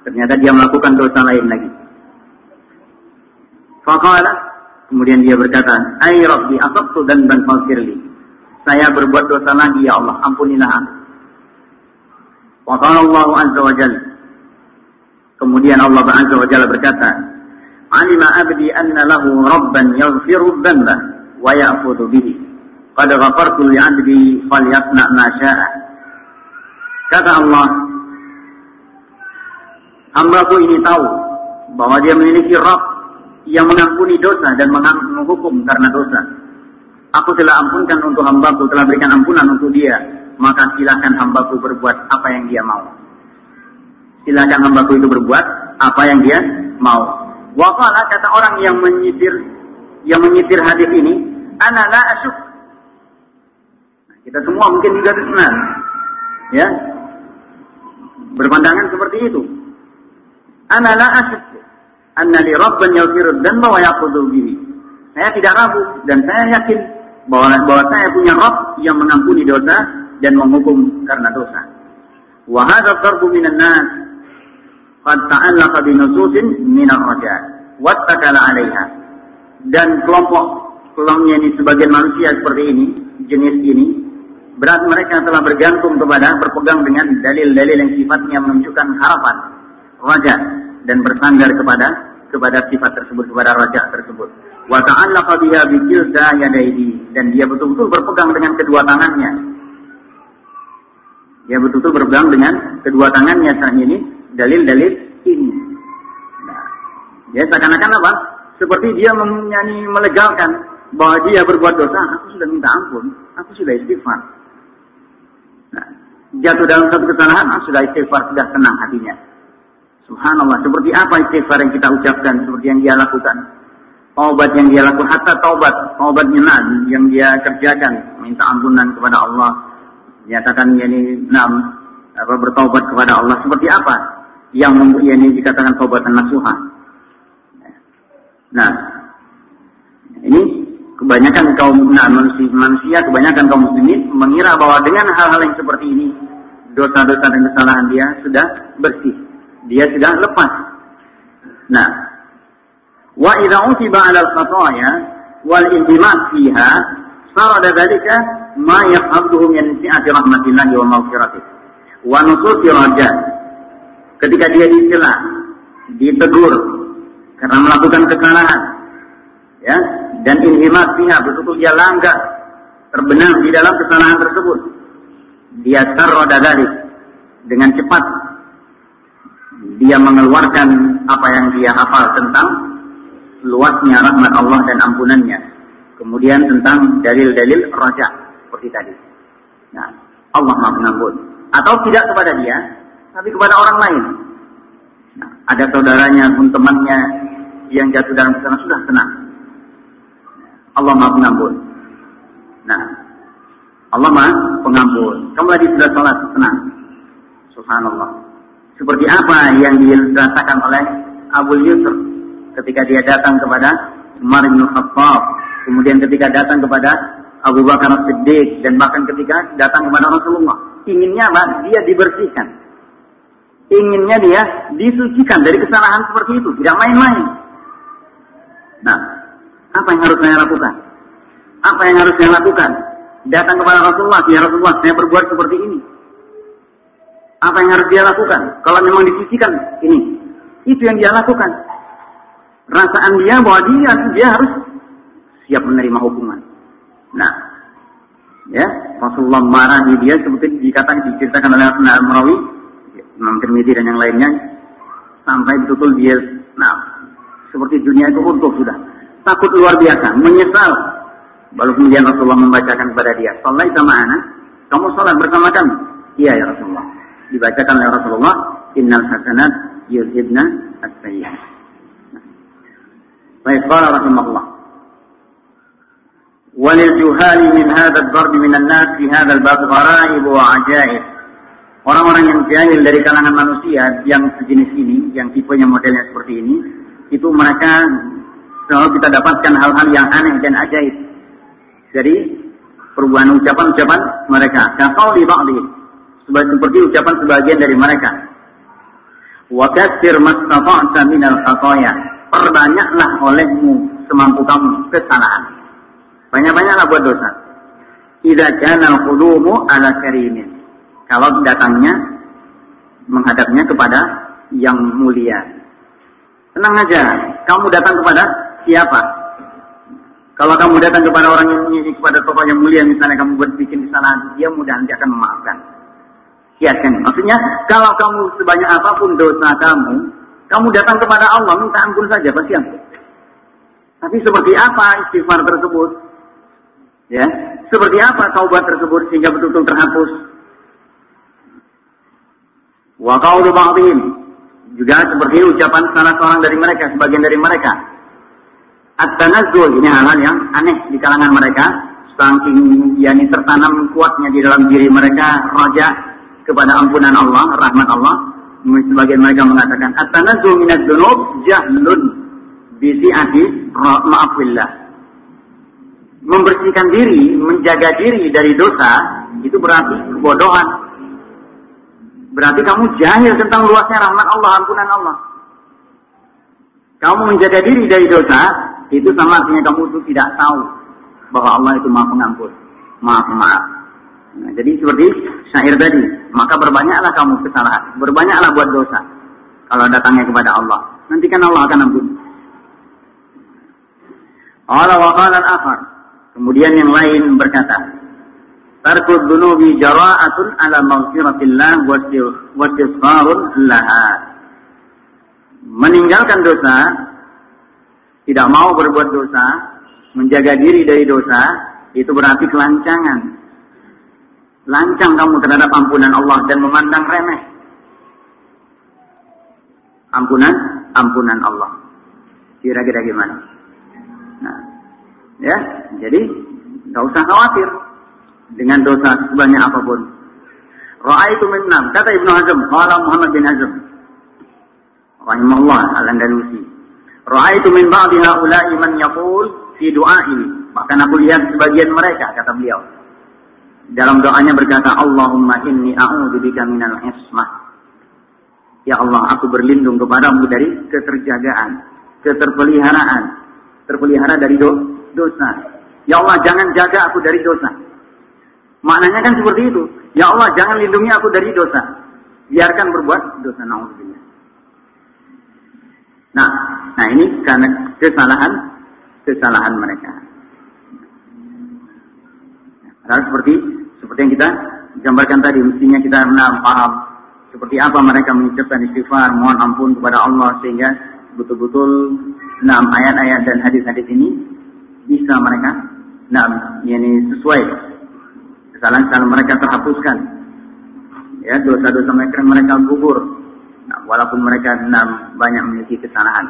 Ternyata dia melakukan dosa lain lagi. Faqala Kemudian dia berkata, Ay Rabbi asabtu dan ban falfirli. Saya berbuat dosa lagi ya Allah, ampunilah aku. Allah azza wa jalla. Kemudian Allah azza wa jalla berkata, Alima abdi anna lahu rabban yaghfiru dhanba wa ya'khudhu bihi. Qad ghafartu li abdi falyasna ma sya'a. Kata Allah, hambaku ini tahu bahwa dia memiliki Rabb yang mengampuni dosa dan menghukum karena dosa. Aku telah ampunkan untuk hambaku, telah berikan ampunan untuk dia. Maka silakan hambaku berbuat apa yang dia mau. Silakan hambaku itu berbuat apa yang dia mau. Wafala kata orang yang menyitir yang menyitir hadis ini, ana la asyuk. Kita semua mungkin juga kenal. Ya. Berpandangan seperti itu. Ana la asyuk anna li rabban yaghfiru dzanba wa yaqudhu bihi. Saya tidak ragu dan saya yakin bahwa bahwa saya punya Rabb yang mengampuni dosa dan menghukum karena dosa. Wa hadha darbu minan nas qad ta'allaqa bi nususin min ar-raja wattakala 'alaiha. Dan kelompok kelompoknya ini sebagian manusia seperti ini, jenis ini, berat mereka telah bergantung kepada berpegang dengan dalil-dalil yang sifatnya menunjukkan harapan raja dan bersandar kepada kepada sifat tersebut kepada raja tersebut. Wa ta'allaqa biha bi dan dia betul-betul berpegang dengan kedua tangannya dia betul-betul berpegang dengan kedua tangannya saat ini dalil-dalil ini. Nah, ya seakan-akan apa? Seperti dia menyanyi melegalkan bahwa dia berbuat dosa, aku sudah minta ampun, aku sudah istighfar. Nah, jatuh dalam satu kesalahan, aku sudah istighfar, sudah tenang hatinya. Subhanallah, seperti apa istighfar yang kita ucapkan, seperti yang dia lakukan. Taubat yang dia lakukan, hatta taubat, taubat nyenang yang dia kerjakan, minta ampunan kepada Allah, Nyatakan yani enam apa bertobat kepada Allah seperti apa yang yani dikatakan taubatan nasuha. Nah, ini kebanyakan kaum nah, manusia, kebanyakan kaum muslimin mengira bahwa dengan hal-hal yang seperti ini dosa-dosa dan kesalahan dia sudah bersih. Dia sudah lepas. Nah, wa idza utiba 'ala al-khataya wal intimak fiha sarada dzalika ma yaqabduhu min si'ati rahmatillahi wa maghfiratih wa nusuti raja ketika dia dicela ditegur karena melakukan kesalahan ya dan inhimat fiha betul-betul dia langgar terbenam di dalam kesalahan tersebut dia tarroda dari dengan cepat dia mengeluarkan apa yang dia hafal tentang luasnya rahmat Allah dan ampunannya kemudian tentang dalil-dalil rojak seperti tadi. Nah, Allah maha pengampun. Atau tidak kepada dia, tapi kepada orang lain. Nah, ada saudaranya pun temannya yang jatuh dalam kesalahan sudah tenang. Allah maha pengampun. Nah, Allah maha pengampun. Kamu tadi sudah sholat, tenang. Subhanallah. Seperti apa yang dirasakan oleh Abu Yusuf ketika dia datang kepada Umar bin Khattab. Kemudian ketika datang kepada Abu Bakar Siddiq dan bahkan ketika datang kepada Rasulullah. Inginnya apa? Dia dibersihkan. Inginnya dia disucikan dari kesalahan seperti itu. Tidak main-main. Nah, apa yang harus saya lakukan? Apa yang harus saya lakukan? Datang kepada Rasulullah, ya Rasulullah, saya berbuat seperti ini. Apa yang harus dia lakukan? Kalau memang disucikan, ini. Itu yang dia lakukan. Rasaan dia bahwa dia, dia harus siap menerima hukuman. Nah, ya Rasulullah marahi dia seperti dikatakan diceritakan oleh Al Marawi, Imam Tirmidzi dan yang lainnya sampai betul-betul dia, nah seperti dunia itu runtuh sudah, takut luar biasa, menyesal. Lalu kemudian Rasulullah membacakan kepada dia, Salat sama anak, kamu salat bersama kami. Iya ya Rasulullah. Dibacakan oleh Rasulullah, Innal hasanat yuzhibna as-sayyi'at. Baik, qala rahimahullah. وللجهال من هذا الضرب من الناس في هذا الباب غرائب وعجائب Orang-orang yang jahil dari kalangan manusia yang sejenis ini, yang tipenya modelnya seperti ini, itu mereka selalu kita dapatkan hal-hal yang aneh dan ajaib. Jadi perubahan ucapan-ucapan mereka. Kafau di ba'di. Seperti ucapan sebagian dari mereka. Wa kasir mastata'ta minal khataya. Perbanyaklah olehmu semampu kamu kesalahan. Banyak-banyaklah buat dosa. Idza kana al-qulumu ala karimin. Kalau datangnya menghadapnya kepada yang mulia. Tenang aja, kamu datang kepada siapa? Kalau kamu datang kepada orang yang ini kepada tokoh yang mulia, misalnya kamu buat bikin kesalahan, dia mudah nanti akan memaafkan. kan? Maksudnya, kalau kamu sebanyak apa pun dosa kamu, kamu datang kepada Allah, minta ampun saja, pasti ampun. Tapi seperti apa istighfar tersebut? Ya, seperti apa taubat tersebut sehingga betul-betul terhapus? Wa qaulu ba'dihim juga seperti ucapan salah seorang dari mereka, sebagian dari mereka. At-tanazzul ini hal-hal yang aneh di kalangan mereka, saking yakni tertanam kuatnya di dalam diri mereka raja kepada ampunan Allah, rahmat Allah. Sebagian mereka mengatakan at-tanazzul minadz dzunub jahlun bi si'ati ma'afillah membersihkan diri, menjaga diri dari dosa, itu berarti kebodohan. Berarti kamu jahil tentang luasnya rahmat Allah, ampunan Allah. Kamu menjaga diri dari dosa, itu sama artinya kamu itu tidak tahu bahwa Allah itu maha pengampun, maha pemaaf. Nah, jadi seperti syair tadi, maka berbanyaklah kamu kesalahan, berbanyaklah buat dosa. Kalau datangnya kepada Allah, nanti kan Allah akan ampuni. Allah wa akhar. Kemudian yang lain berkata, Tarkud dunubi jara'atun ala maghfiratillah wa laha. Meninggalkan dosa, tidak mau berbuat dosa, menjaga diri dari dosa, itu berarti kelancangan. Lancang kamu terhadap ampunan Allah dan memandang remeh. Ampunan, ampunan Allah. Kira-kira gimana? Nah, ya, jadi nggak usah khawatir dengan dosa sebanyak apa pun. Ra'aitu min nam. Kata Ibnu Hazm, qala Muhammad bin Hazm. Rahimahullah al-Andalusi. Ra'aitu min ba'di haula'i man yaqul fi du'a'i. Bahkan aku lihat sebagian mereka kata beliau. Dalam doanya berkata, Allahumma inni a'udzu bika minal ismah. Ya Allah, aku berlindung kepadamu dari keterjagaan, keterpeliharaan, terpelihara dari do dosa. Ya Allah, jangan jaga aku dari dosa. Maknanya kan seperti itu. Ya Allah, jangan lindungi aku dari dosa. Biarkan berbuat dosa. Nauzubillah. Nah, nah ini karena kesalahan kesalahan mereka. Padahal seperti seperti yang kita gambarkan tadi, mestinya kita benar paham seperti apa mereka mengucapkan istighfar, mohon ampun kepada Allah sehingga betul-betul enam ayat-ayat dan hadis-hadis ini bisa mereka nah ini sesuai kesalahan-kesalahan mereka terhapuskan. Ya, dosa-dosa mereka mereka gugur. Nah, walaupun mereka enam banyak memiliki kesalahan.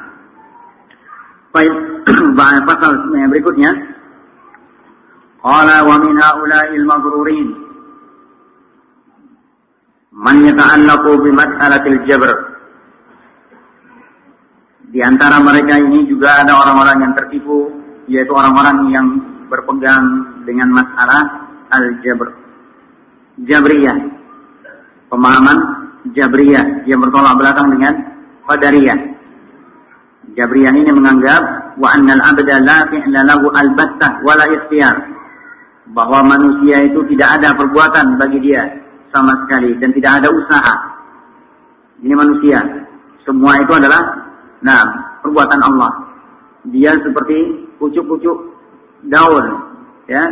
Baik, pasal yang berikutnya. Qala wa min haula'il maghrurin man yata'allaqu bi mas'alatil jabr. Di antara mereka ini juga ada orang-orang yang tertipu, yaitu orang-orang yang berpegang dengan masalah al-jabr. Jabriyah. Pemahaman Jabriyah yang bertolak belakang dengan Qadariyah. Jabriyah ini menganggap wa annal abda la fi'la lahu albattah wala ikhtiyar. Bahwa manusia itu tidak ada perbuatan bagi dia sama sekali dan tidak ada usaha. Ini manusia. Semua itu adalah nah, perbuatan Allah. Dia seperti pucuk-pucuk daun ya.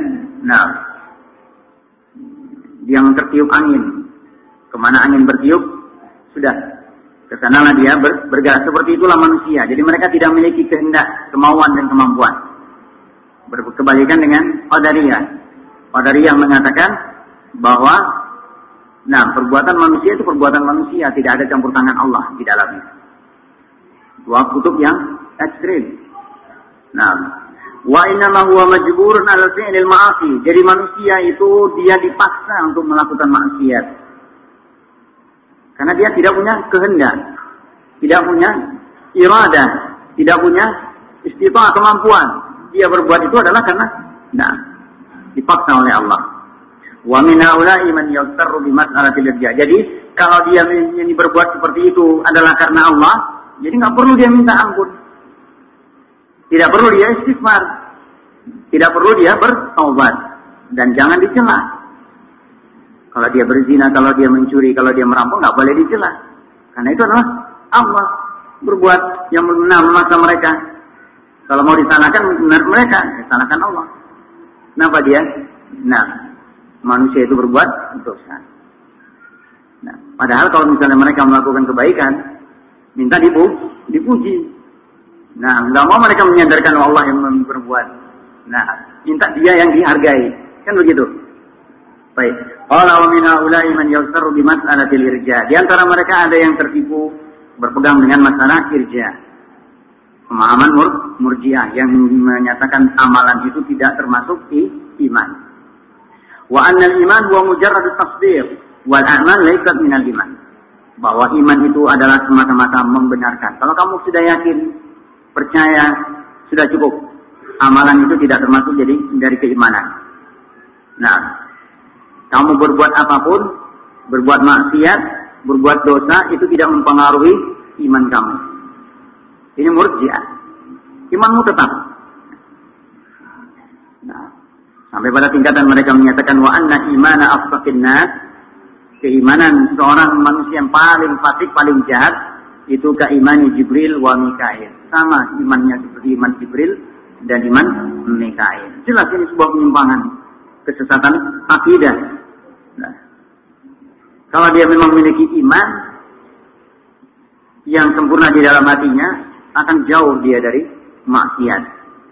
Nah, yang tertiup angin. Ke mana angin bertiup, sudah. Ke sanalah dia ber, bergerak. Seperti itulah manusia. Jadi mereka tidak memiliki kehendak, kemauan, dan kemampuan. Berkebalikan dengan Qadariyah. Qadariyah mengatakan bahwa nah perbuatan manusia itu perbuatan manusia. Tidak ada campur tangan Allah di dalamnya. Dua kutub yang ekstrim. Nah, Wa innama huwa majburun ala fi'lil ma'asi. Jadi manusia itu dia dipaksa untuk melakukan maksiat. Karena dia tidak punya kehendak, tidak punya iradah, tidak punya istiqah kemampuan. Dia berbuat itu adalah karena nah, dipaksa oleh Allah. Wa min Jadi kalau dia ini berbuat seperti itu adalah karena Allah, jadi nggak perlu dia minta ampun. Tidak perlu dia istighfar. Tidak perlu dia bertobat. Dan jangan dicela. Kalau dia berzina, kalau dia mencuri, kalau dia merampok, nggak boleh dicela. Karena itu adalah Allah berbuat yang masa mereka. Kalau mau disalahkan mereka, disalahkan Allah. Kenapa dia? Nah, manusia itu berbuat dosa. Nah, padahal kalau misalnya mereka melakukan kebaikan, minta dipu, dipuji. Nah, nggak mau mereka menyandarkan Allah yang berbuat. Nah, minta dia yang dihargai. Kan begitu. Baik. Allah wa min man yaftaru bi mas'alatil. Di antara mereka ada yang tertipu berpegang dengan masalah irja. Pemahaman mur murjiah yang menyatakan amalan itu tidak termasuk di iman. Wa anna iman huwa mujarrad tasdir wal a'mal laysat minal iman. Bahwa iman itu adalah semata-mata membenarkan. Kalau kamu sudah yakin percaya sudah cukup. Amalan itu tidak termasuk jadi dari keimanan. Nah, kamu berbuat apa pun, berbuat maksiat, berbuat dosa itu tidak mempengaruhi iman kamu. Ini murjiah. Imanmu tetap. Nah, sampai pada tingkatan mereka menyatakan wa anna imana afsakin nas keimanan seorang manusia yang paling fasik, paling jahat itu keimani Jibril wa Mikail. Sama imannya seperti iman Jibril dan iman Mikail. Jelas ini sebuah penyimpangan kesesatan akidah. Nah, kalau dia memang memiliki iman yang sempurna di dalam hatinya, akan jauh dia dari maksiat.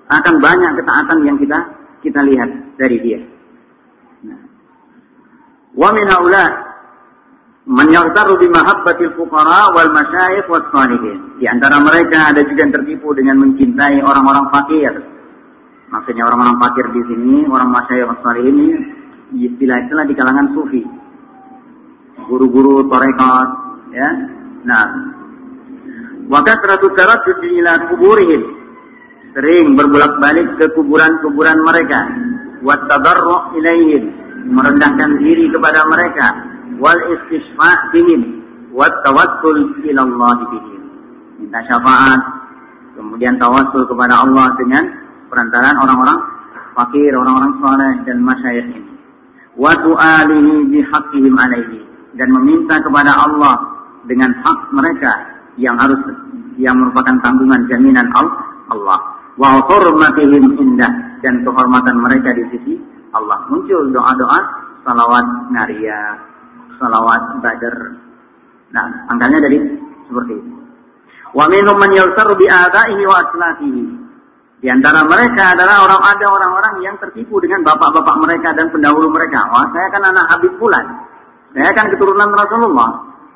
Akan banyak ketaatan yang kita kita lihat dari dia. Nah. Wa min haula man yaghtaru bi mahabbatil fuqara wal masyayikh was salihin. Di antara mereka ada juga yang tertipu dengan mencintai orang-orang fakir. Maksudnya orang-orang fakir di sini, orang was salihin ini istilah-istilah di kalangan sufi. Guru-guru torekat, ya. Nah, wa kasratu taraddud ila kuburihim. Sering berbolak-balik ke kuburan-kuburan mereka. Wa tadarru' ilaihim. Merendahkan diri kepada mereka wal istisfa bihim wa tawassul ila Allah. Minta syafaat, kemudian tawassul kepada Allah dengan perantaraan orang-orang fakir, orang-orang soleh dan masyayikh ini. Wa tu'alihi bihaqqihim alaihi dan meminta kepada Allah dengan hak mereka yang harus yang merupakan tanggungan jaminan Allah. Wa hurmatihim indah dan kehormatan mereka di sisi Allah. Muncul doa-doa salawat naria, salawat badar. Nah, angkanya dari seperti itu. Wa minhum man yaltaru bi ini wa aslatihi. Di antara mereka adalah orang ada orang-orang yang tertipu dengan bapak-bapak mereka dan pendahulu mereka. Wah, saya kan anak Habib Fulan. Saya kan keturunan Rasulullah.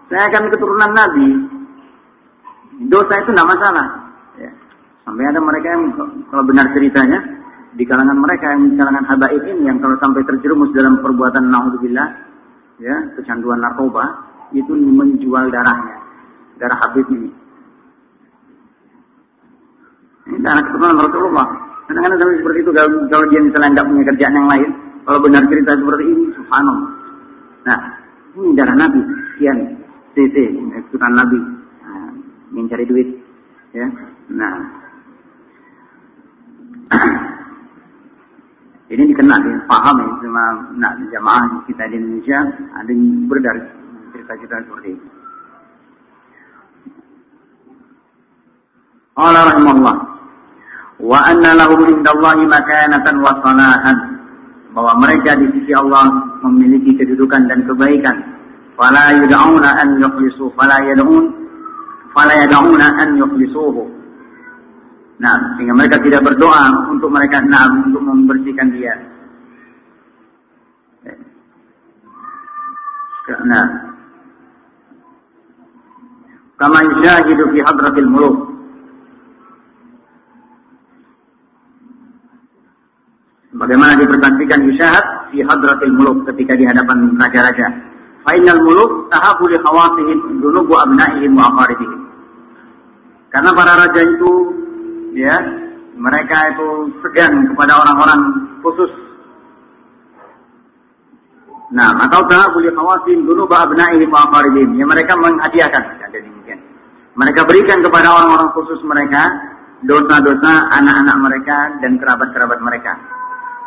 Saya kan keturunan Nabi. Dosa itu tidak masalah. Ya. Sampai ada mereka yang kalau benar ceritanya di kalangan mereka yang di kalangan habaib ini yang kalau sampai terjerumus dalam perbuatan naudzubillah ya kecanduan narkoba itu menjual darahnya darah Habib ini ini darah keturunan Rasulullah kadang-kadang sampai seperti itu kalau, kalau dia misalnya tidak punya kerjaan yang lain kalau benar cerita seperti ini subhanallah. Nah ini darah Nabi. Sekian. CC ikutan Nabi. Nah, ingin cari duit. Ya. Nah. Ini dikenal, ya, paham ya, cuma nah, jamaah kita di Indonesia ada yang berdari cerita-cerita seperti itu. Allah rahimahullah. Wa anna lahum indallahi makanatan wa salahan. Bahwa mereka di sisi Allah memiliki kedudukan dan kebaikan. Fala yud'auna an yukhlisu, fala yad'un, fala yad'una an yukhlisuhu Nah, sehingga mereka tidak berdoa untuk mereka nah, untuk membersihkan dia. Nah, kama yushahidu fi hadratil muluk. Bagaimana dipersaksikan yusyahad fi hadratil muluk ketika di hadapan raja-raja. Fainal muluk tahabu li khawatihim dunubu abnaihim wa aqaribihim. Karena para raja itu ya mereka itu segan kepada orang-orang khusus. Nah, atau tak boleh khawasin dulu ba'abna'ihi fa'afaribim. Ya mereka menghadiahkan. Ya, jadi mungkin. Mereka berikan kepada orang-orang khusus mereka dosa-dosa anak-anak mereka dan kerabat-kerabat mereka.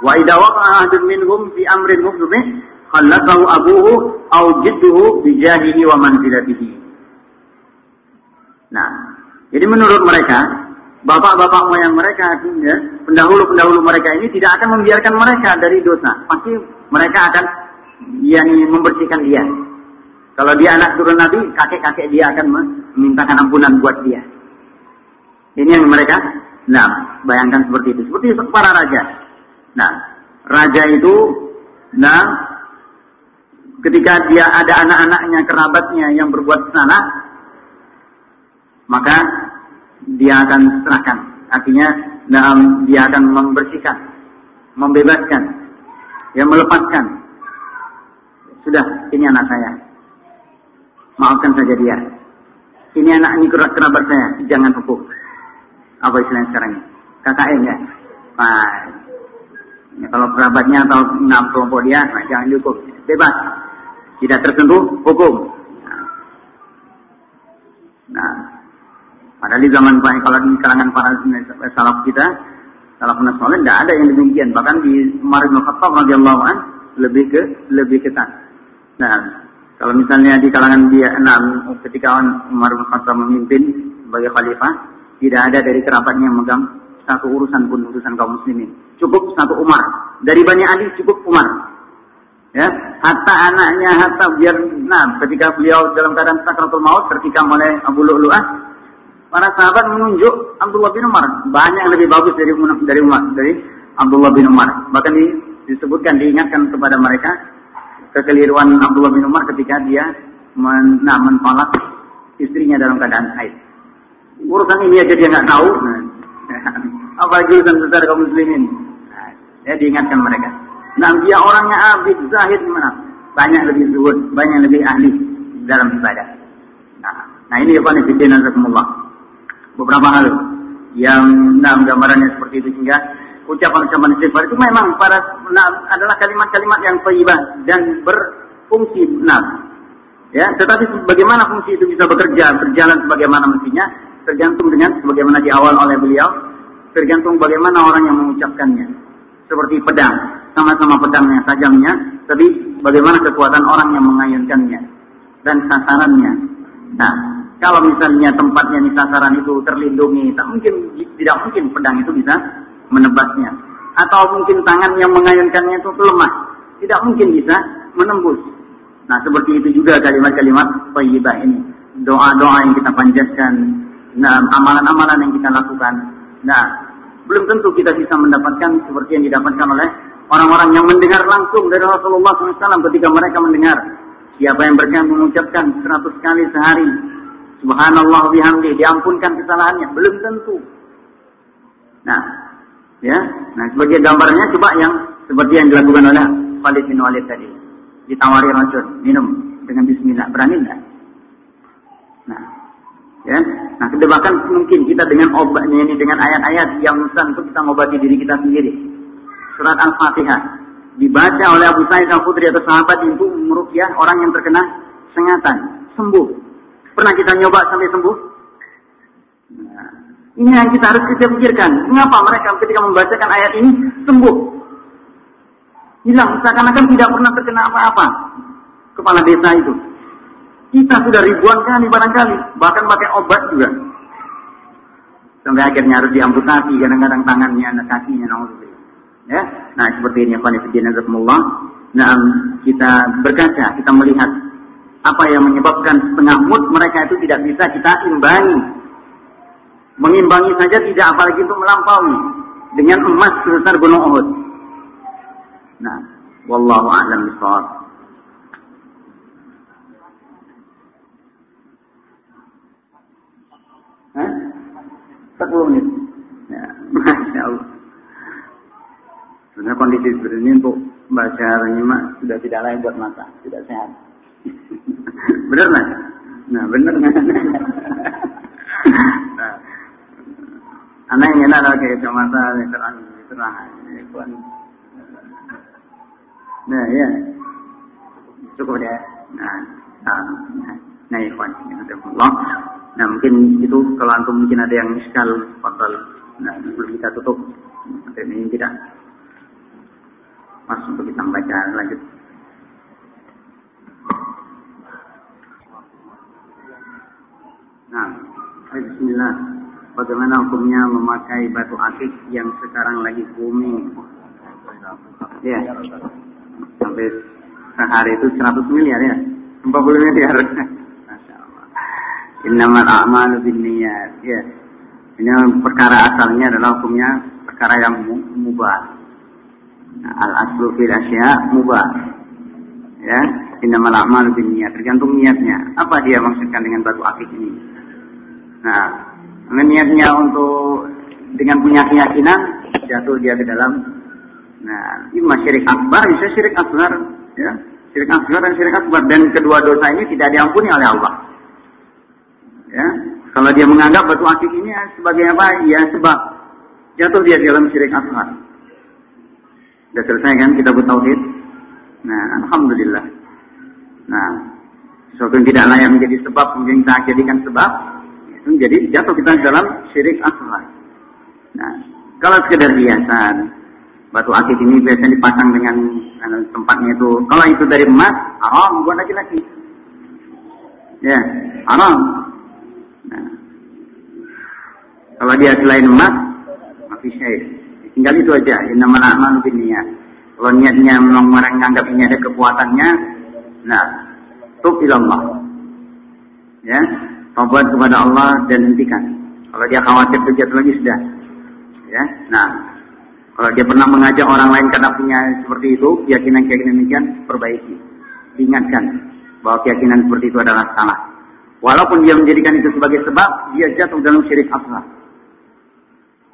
Wa idza waqa'a ahadun minhum fi amrin mukhdumih khallatahu abuhu au jidduhu bijahihi wa manzilatihi. Nah, jadi menurut mereka bapak-bapak moyang mereka, ya, pendahulu-pendahulu mereka ini tidak akan membiarkan mereka dari dosa. Pasti mereka akan yang membersihkan dia. Kalau dia anak turun Nabi, kakek-kakek dia akan memintakan ampunan buat dia. Ini yang mereka, nah, bayangkan seperti itu. Seperti para raja. Nah, raja itu, nah, ketika dia ada anak-anaknya, kerabatnya yang berbuat salah, maka dia akan serahkan. Artinya dalam dia akan membersihkan, membebaskan, yang melepaskan. Sudah, ini anak saya. Maafkan saja dia. Ini anak ini kerabat saya, jangan hukum. Apa istilahnya sekarang? KKN ya. Nah, Ya, kalau kerabatnya atau enam kelompok dia, nah, jangan dihukum. Bebas. Tidak tersentuh hukum. Nah, pada padahal di zaman kalau di kalangan para salaf kita, salaf nasional tidak ada yang demikian. Bahkan di Umar bin Khattab radhiyallahu an lebih ke lebih ketat. Nah, kalau misalnya di kalangan dia enam ketika Umar bin Khattab memimpin sebagai khalifah, tidak ada dari kerabatnya yang megang satu urusan pun urusan kaum muslimin. Cukup satu Umar. Dari Bani Ali cukup Umar. Ya, hatta anaknya, hatta biar, nah, ketika beliau dalam keadaan sakratul maut, tertikam oleh Abu Lu'lu'ah, para sahabat menunjuk Abdullah bin Umar. Banyak yang lebih bagus dari dari Umar, dari Abdullah bin Umar. Bahkan di, disebutkan, diingatkan kepada mereka kekeliruan Abdullah bin Umar ketika dia men, nah, istrinya dalam keadaan haid. Urusan ini aja dia nggak tahu. Nah, apalagi urusan besar kaum muslimin. Nah, ya diingatkan mereka. Nah dia orangnya abid, zahid gimana? Banyak lebih zuhud, banyak lebih ahli dalam ibadah. Nah, nah ini ya Pak Nazakumullah. Beberapa hal yang nah, gambarannya seperti itu sehingga ucapan-ucapan istighfar itu memang para nah, adalah kalimat-kalimat yang thayyibah dan berfungsi benar. Ya, tetapi bagaimana fungsi itu bisa bekerja, berjalan sebagaimana mestinya, tergantung dengan sebagaimana di awal oleh beliau, tergantung bagaimana orang yang mengucapkannya. Seperti pedang, sama-sama pedangnya tajamnya, tapi bagaimana kekuatan orang yang mengayunkannya dan sasarannya. Nah, kalau misalnya tempatnya di sasaran itu terlindungi, tak mungkin tidak mungkin pedang itu bisa menebasnya. Atau mungkin tangan yang mengayunkannya itu lemah, tidak mungkin bisa menembus. Nah, seperti itu juga kalimat-kalimat thayyibah ini. Doa-doa yang kita panjatkan, nah, amalan-amalan yang kita lakukan. Nah, belum tentu kita bisa mendapatkan seperti yang didapatkan oleh orang-orang yang mendengar langsung dari Rasulullah SAW ketika mereka mendengar. Siapa yang berkenan mengucapkan seratus kali sehari, Subhanallah bihamdi, diampunkan kesalahannya, belum tentu. Nah, ya, nah sebagai gambarnya coba yang seperti yang dilakukan oleh Khalid bin Walid tadi, ditawari racun, minum dengan Bismillah, berani enggak? Ya, nah kedebakan mungkin kita dengan obatnya ini dengan ayat-ayat yang untuk kita mengobati diri kita sendiri surat Al-Fatihah dibaca oleh Abu Sa'id Al-Khudri atau sahabat itu merukyah orang yang terkena sengatan, sembuh. Pernah kita nyoba sampai sembuh? Nah, ini yang kita harus kita pikirkan. Mengapa mereka ketika membacakan ayat ini sembuh? Hilang, seakan-akan tidak pernah terkena apa-apa. Kepala desa itu. Kita sudah ribuan kali barangkali, bahkan pakai obat juga. Sampai akhirnya harus diamputasi, kadang-kadang tangannya, kakinya, naudzubillah. Ya, nah seperti ini Allah. Nah, kita berkaca, kita melihat apa yang menyebabkan setengah mood mereka itu tidak bisa kita imbangi. Mengimbangi saja tidak apalagi untuk melampaui dengan emas sebesar gunung Uhud. Nah, wallahu a'lam bishawab. 10 menit. Ya, Masya Allah. Sebenarnya kondisi seperti ini untuk baca nyimak sudah tidak lain buat mata, tidak sehat. benar nggak? Nah, benar nggak? nah, anak yang enak lagi kacamata terang terang pun. Nah, ya. Cukup ya. Nah, nah, nah, nah ikhwan, Allah. Nah, mungkin itu kalau antum mungkin ada yang iskal, fatal. Nah, sebelum kita tutup, ini tidak Mas untuk kita membaca lanjut. Nah, Bismillah. Bagaimana hukumnya memakai batu akik yang sekarang lagi booming? Ya, sampai sehari itu 100 miliar ya, 40 miliar. Innamal a'malu bin niyat. Ya, ini perkara asalnya adalah hukumnya perkara yang mubah al-aslu fil asya mubah. Ya, innamal a'malu niat tergantung niatnya. Apa dia maksudkan dengan batu akik ini? Nah, niatnya untuk dengan punya keyakinan jatuh dia ke dalam nah, ini syirik akbar bisa syirik akbar ya. Syirik akbar dan syirik akbar dan kedua dosa ini tidak diampuni oleh Allah. Ya, kalau dia menganggap batu akik ini sebagai apa? Ya sebab jatuh dia dalam syirik akbar. Sudah selesai kan kita tauhid? Nah, alhamdulillah. Nah, sesuatu yang tidak layak menjadi sebab mungkin kita jadikan sebab, ya. Jadi jatuh kita dalam syirik asghar. Nah, kalau sekedar hiasan, batu akik ini biasanya dipasang dengan tempatnya itu. Kalau itu dari emas, haram buat laki-laki. Ya, haram. Nah, kalau dia selain emas, masih syait. Tinggal itu aja. Innamal a'malu niat. Kalau niatnya memang orang menganggap ini ada kekuatannya, nah, tub ilallah. Ya, tobat kepada Allah dan hentikan. Kalau dia khawatir terjatuh lagi sudah. Ya, nah, kalau dia pernah mengajak orang lain karena punya seperti itu, keyakinan-keyakinan demikian, perbaiki. Ingatkan bahwa keyakinan seperti itu adalah salah. Walaupun dia menjadikan itu sebagai sebab, dia jatuh dalam syirik asghar.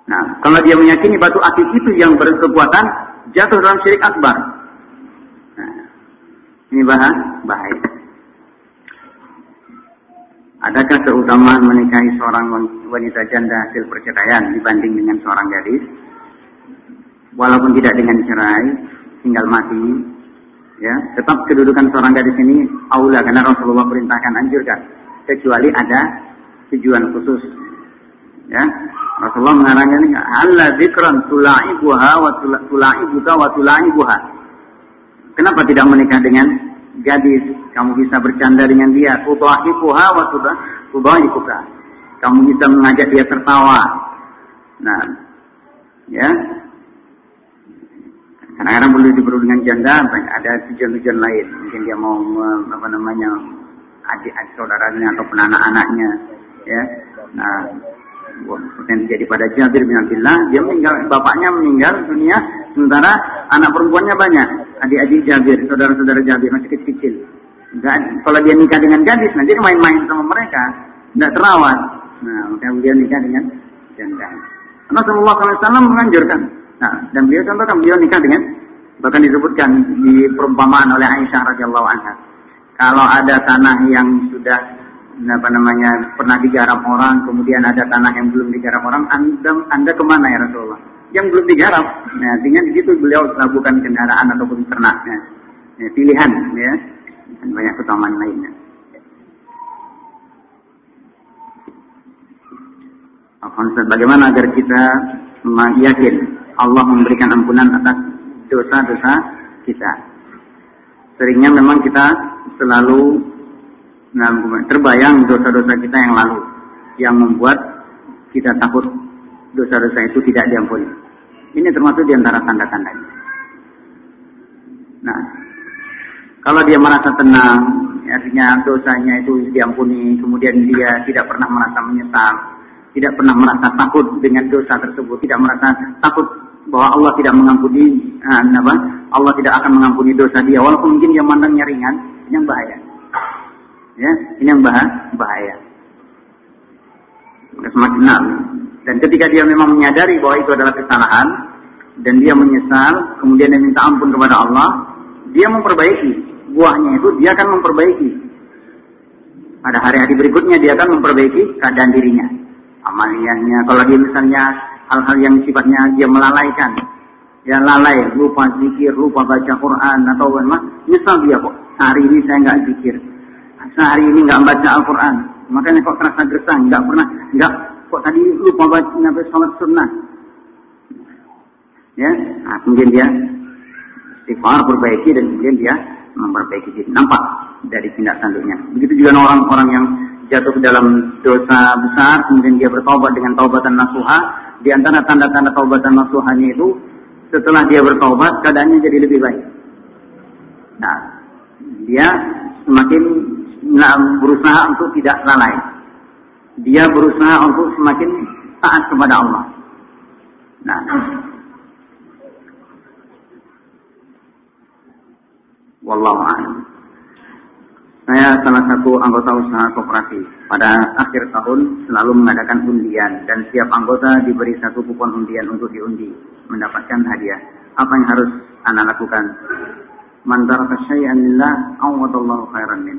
Nah, kalau dia meyakini batu akik itu yang berkekuatan, jatuh dalam syirik akbar. Nah, ini bahaya. bahaya. Adakah keutamaan menikahi seorang wanita janda hasil perceraian dibanding dengan seorang gadis? walaupun tidak dengan cerai, tinggal mati, ya, tetap kedudukan seorang gadis ini aula karena Rasulullah perintahkan anjurkan, kecuali ada tujuan khusus. Ya, Rasulullah mengarangkan ini Allah zikran tulaibuha wa tulaibuka wa tulaibuha. Kenapa tidak menikah dengan gadis? Kamu bisa bercanda dengan dia. Tudahibuha wa tudahibuka. Kamu bisa mengajak dia tertawa. Nah, ya, Kadang-kadang boleh diburu dengan janda, ada tujuan-tujuan lain. Mungkin dia mau apa namanya adik-adik saudaranya atau anak-anaknya, ya. Nah, yang terjadi pada Jabir bin Abdullah, dia meninggal, bapaknya meninggal dunia, sementara anak perempuannya banyak. Adik-adik Jabir, saudara-saudara Jabir masih kecil-kecil. kalau dia nikah dengan gadis, nanti main-main sama mereka, tidak terawat. Nah, makanya dia nikah dengan janda. Rasulullah SAW menganjurkan Nah, dan beliau contohkan beliau nikah dengan bahkan disebutkan di perumpamaan oleh Aisyah radhiyallahu anha. Kalau ada tanah yang sudah apa namanya pernah digarap orang, kemudian ada tanah yang belum digarap orang, anda, anda ke mana ya Rasulullah? Yang belum digarap. Nah, di situ beliau bukan kendaraan ataupun ternaknya. Ya, pilihan, ya, dan banyak keutamaan lainnya. Bagaimana agar kita yakin Allah memberikan ampunan atas dosa-dosa kita. Seringnya memang kita selalu terbayang dosa-dosa kita yang lalu yang membuat kita takut dosa-dosa itu tidak diampuni. Ini termasuk di antara tanda-tandanya. Nah, kalau dia merasa tenang, artinya dosanya itu diampuni, kemudian dia tidak pernah merasa menyesal, tidak pernah merasa takut dengan dosa tersebut, tidak merasa takut bahwa Allah tidak mengampuni uh, apa? Allah tidak akan mengampuni dosa dia. Walaupun mungkin dia mandangnya ringan ini yang bahaya. Ya ini yang bahaya. Bahaya semakin enam. Dan ketika dia memang menyadari bahwa itu adalah kesalahan dan dia menyesal kemudian dia minta ampun kepada Allah dia memperbaiki. Buahnya itu dia akan memperbaiki. Pada hari-hari berikutnya dia akan memperbaiki keadaan dirinya. Amaliannya kalau dia misalnya hal-hal yang sifatnya dia melalaikan. Ya lalai, lupa zikir, lupa baca Quran atau apa, nyesal dia kok. Hari ini saya nggak zikir, sehari ini nggak baca Al-Quran. Makanya kok terasa gersang, nggak pernah, nggak kok tadi lupa baca nabi sholat sunnah. Ya, nah, kemudian dia istighfar, perbaiki dan kemudian dia memperbaiki diri. Nampak dari tindak tanduknya. Begitu juga orang-orang yang jatuh ke dalam dosa besar, kemudian dia bertobat dengan taubatan nasuha, di antara tanda-tanda taubatan nasuhanya itu setelah dia bertaubat keadaannya jadi lebih baik. Nah, dia semakin berusaha untuk tidak lalai. Dia berusaha untuk semakin taat kepada Allah. Nah, wallahu. Saya salah satu anggota usaha koperasi. Pada akhir tahun selalu mengadakan undian dan setiap anggota diberi satu kupon undian untuk diundi mendapatkan hadiah. Apa yang harus anda lakukan? Man taraka syai'an lillah awadallahu khairan min.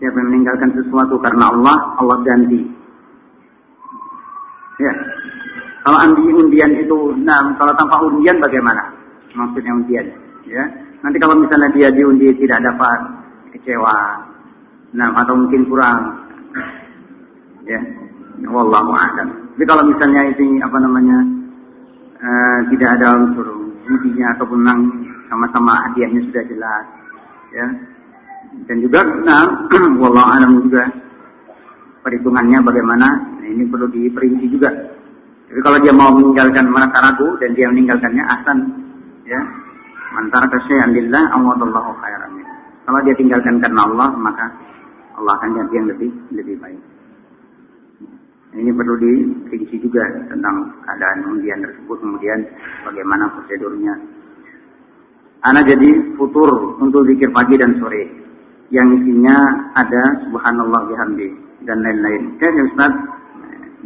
Siapa yang meninggalkan sesuatu karena Allah, Allah ganti. Ya. Kalau andi undian itu, nah kalau tanpa undian bagaimana? Maksudnya undian, ya Nanti kalau misalnya dia diundi tidak dapat kecewa, nah atau mungkin kurang, Ya, wallahu a'lam. Tapi kalau misalnya itu apa namanya uh, tidak ada unsur intinya ataupun menang sama-sama hadiahnya sudah jelas, ya. Dan juga, nah, wallahu a'lam juga perhitungannya bagaimana, nah, ini perlu diperinci juga. Tapi kalau dia mau meninggalkan merasa ragu dan dia meninggalkannya asan, ya, antara kesyai'an lillah, Allah khairan. Kalau dia tinggalkan karena Allah, maka Allah akan ganti yang lebih lebih baik. Ini perlu diperinci juga tentang keadaan undian tersebut, kemudian bagaimana prosedurnya. Anak jadi futur untuk zikir pagi dan sore, yang isinya ada subhanallah bihamdi dan lain-lain. Kan ya Ustaz,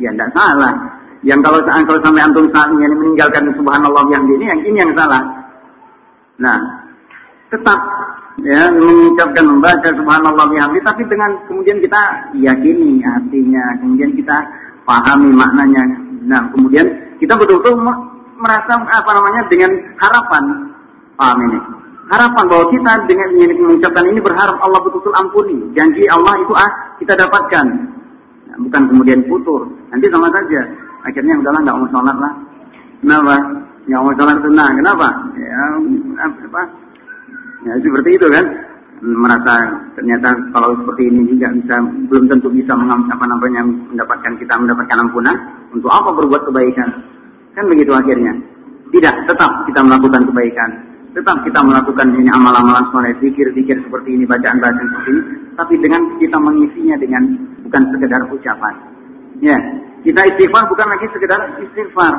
ya tidak salah. Yang kalau kalau sampai antum ini meninggalkan subhanallah bihamdi ini, yang ini yang salah. Nah, tetap ya mengucapkan membaca subhanallah bihamdi tapi dengan kemudian kita yakini artinya kemudian kita pahami maknanya. Nah kemudian kita betul-betul merasa apa namanya dengan harapan. Paham ini? Harapan bahwa kita dengan mengucapkan ini berharap Allah betul-betul ampuni. Janji Allah itu ah kita dapatkan. Nah, bukan kemudian putur. Nanti sama saja. Akhirnya udahlah nggak mau sholat lah. Kenapa? Nggak mau sholat sunnah kenapa? Ya apa Ya, seperti itu kan. Merasa ternyata kalau seperti ini juga bisa belum tentu bisa apa namanya mendapatkan kita mendapatkan ampunan. Untuk apa berbuat kebaikan? Kan begitu akhirnya. Tidak tetap kita melakukan kebaikan. Tetap kita melakukan ini amal-amalan soleh zikir-zikir seperti ini bacaan-bacaan seperti ini. Tapi dengan kita mengisinya dengan bukan sekedar ucapan. Ya kita istighfar bukan lagi sekedar istighfar.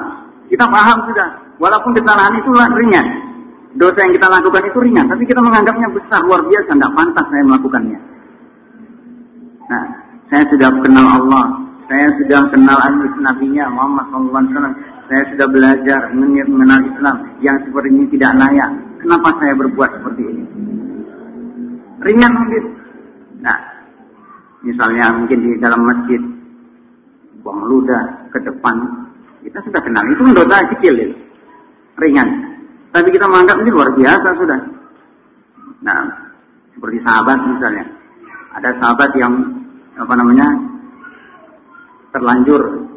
Kita paham sudah. Walaupun kesalahan itu ringan dosa yang kita lakukan itu ringan, tapi kita menganggapnya besar, luar biasa, tidak pantas saya melakukannya. Nah, saya sudah kenal Allah, saya sudah kenal Nabi-Nya Muhammad SAW, saya sudah belajar mengenal Islam yang seperti ini tidak layak. Kenapa saya berbuat seperti ini? Ringan mungkin. Nah, misalnya mungkin di dalam masjid, buang ludah ke depan, kita sudah kenal. Itu dosa kecil, itu. ringan. Tapi kita menganggap ini luar biasa sudah. Nah, seperti sahabat misalnya. Ada sahabat yang apa namanya terlanjur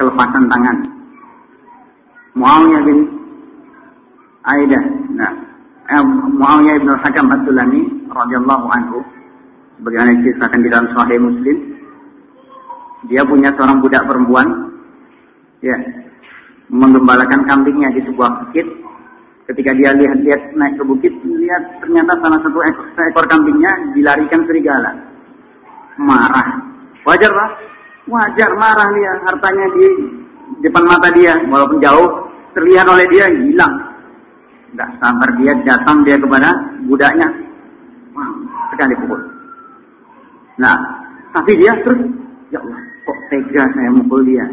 kelepasan tangan. Muawiyah bin Aidah. Nah, eh, Muawiyah bin Hakam Abdullani radhiyallahu anhu sebagaimana diceritakan di dalam Sahih Muslim, dia punya seorang budak perempuan, ya, menggembalakan kambingnya di sebuah bukit Ketika dia lihat-lihat naik ke bukit, lihat ternyata salah satu ekor, ekor kambingnya dilarikan serigala. Marah. Wajar pak? Wajar marah dia. Hartanya di depan mata dia, walaupun jauh, terlihat oleh dia hilang. Tidak sabar dia datang dia kepada budaknya. Wah, sekali pukul. Nah, tapi dia terus, ya Allah, kok tega saya mukul dia.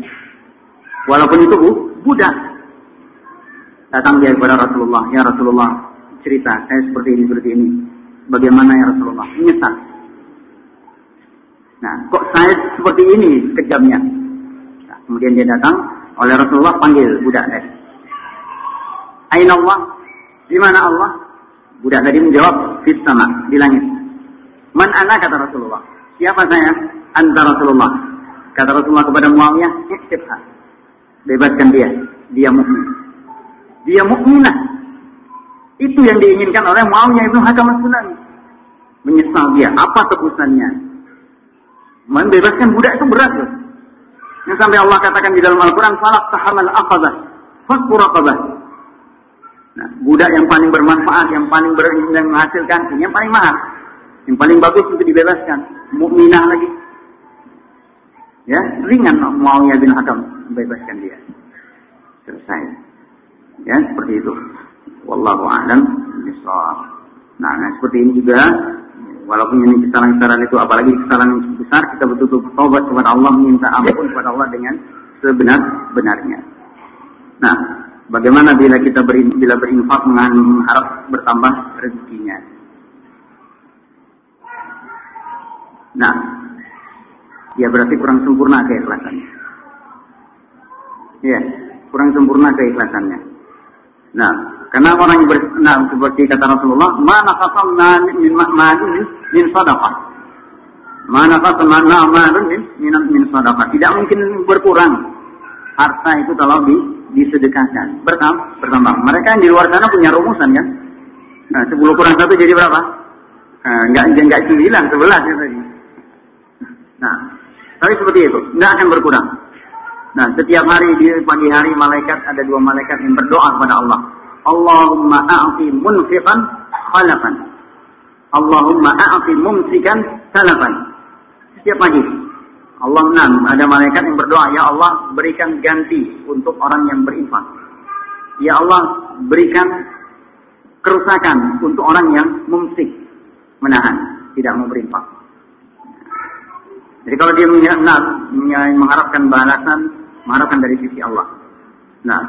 Walaupun itu bu, budak, Datang dia kepada Rasulullah, ya Rasulullah, cerita saya seperti ini seperti ini. Bagaimana ya Rasulullah? Menyesal. Nah, kok saya seperti ini kejamnya? Nah, kemudian dia datang oleh Rasulullah panggil budak tadi. Aina Allah? Di mana Allah? Budak tadi menjawab, fit sama, di langit. Man ana kata Rasulullah. Siapa saya? Anta Rasulullah. Kata Rasulullah kepada Muawiyah. Bebaskan dia. Dia mukmin dia mukminah. Itu yang diinginkan oleh Muawiyah ibnu Hakam Sulami. Menyesal dia. Apa tebusannya? Membebaskan budak itu berat loh. Yang sampai Allah katakan di dalam Al-Quran, Falak tahamal aqabah. Fakku raqabah. Nah, budak yang paling bermanfaat, yang paling ber, yang menghasilkan, yang paling mahal. Yang paling bagus untuk dibebaskan. Mukminah lagi. Ya, ringan Muawiyah bin Hakam membebaskan dia. Selesai. Ya, seperti itu. Wallahu a'lam bishawab. Nah, nah, seperti ini juga walaupun ini kesalahan-kesalahan itu apalagi kesalahan yang besar kita betul-betul taubat kepada Allah minta ampun kepada Allah dengan sebenar-benarnya. Nah, bagaimana bila kita berin, bila berinfak mengharap bertambah rezekinya? Nah, ya berarti kurang sempurna keikhlasannya. Ya, kurang sempurna keikhlasannya. Nah, karena orang yang ber, nah, seperti kata Rasulullah, mana kasam min min min sadaqah. Mana mana amalun min min, sadaqah. Tidak mungkin berkurang harta itu kalau di, disedekahkan. Bertambah, bertambah. Mereka yang di luar sana punya rumusan kan? Nah, 10 kurang satu jadi berapa? Nah, enggak enggak 9, 11 ya tadi. Nah, tapi seperti itu, enggak akan berkurang. Nah, setiap hari di pagi hari malaikat ada dua malaikat yang berdoa kepada Allah. Allahumma a'ti munfiqan khalafan. Allahumma a'ti mumsikan salafan. Setiap pagi. Allah enam, ada malaikat yang berdoa, Ya Allah berikan ganti untuk orang yang berinfak. Ya Allah berikan kerusakan untuk orang yang mumsik, menahan, tidak mau berinfak. Jadi kalau dia mengharapkan balasan, mengharapkan dari sisi Allah. Nah,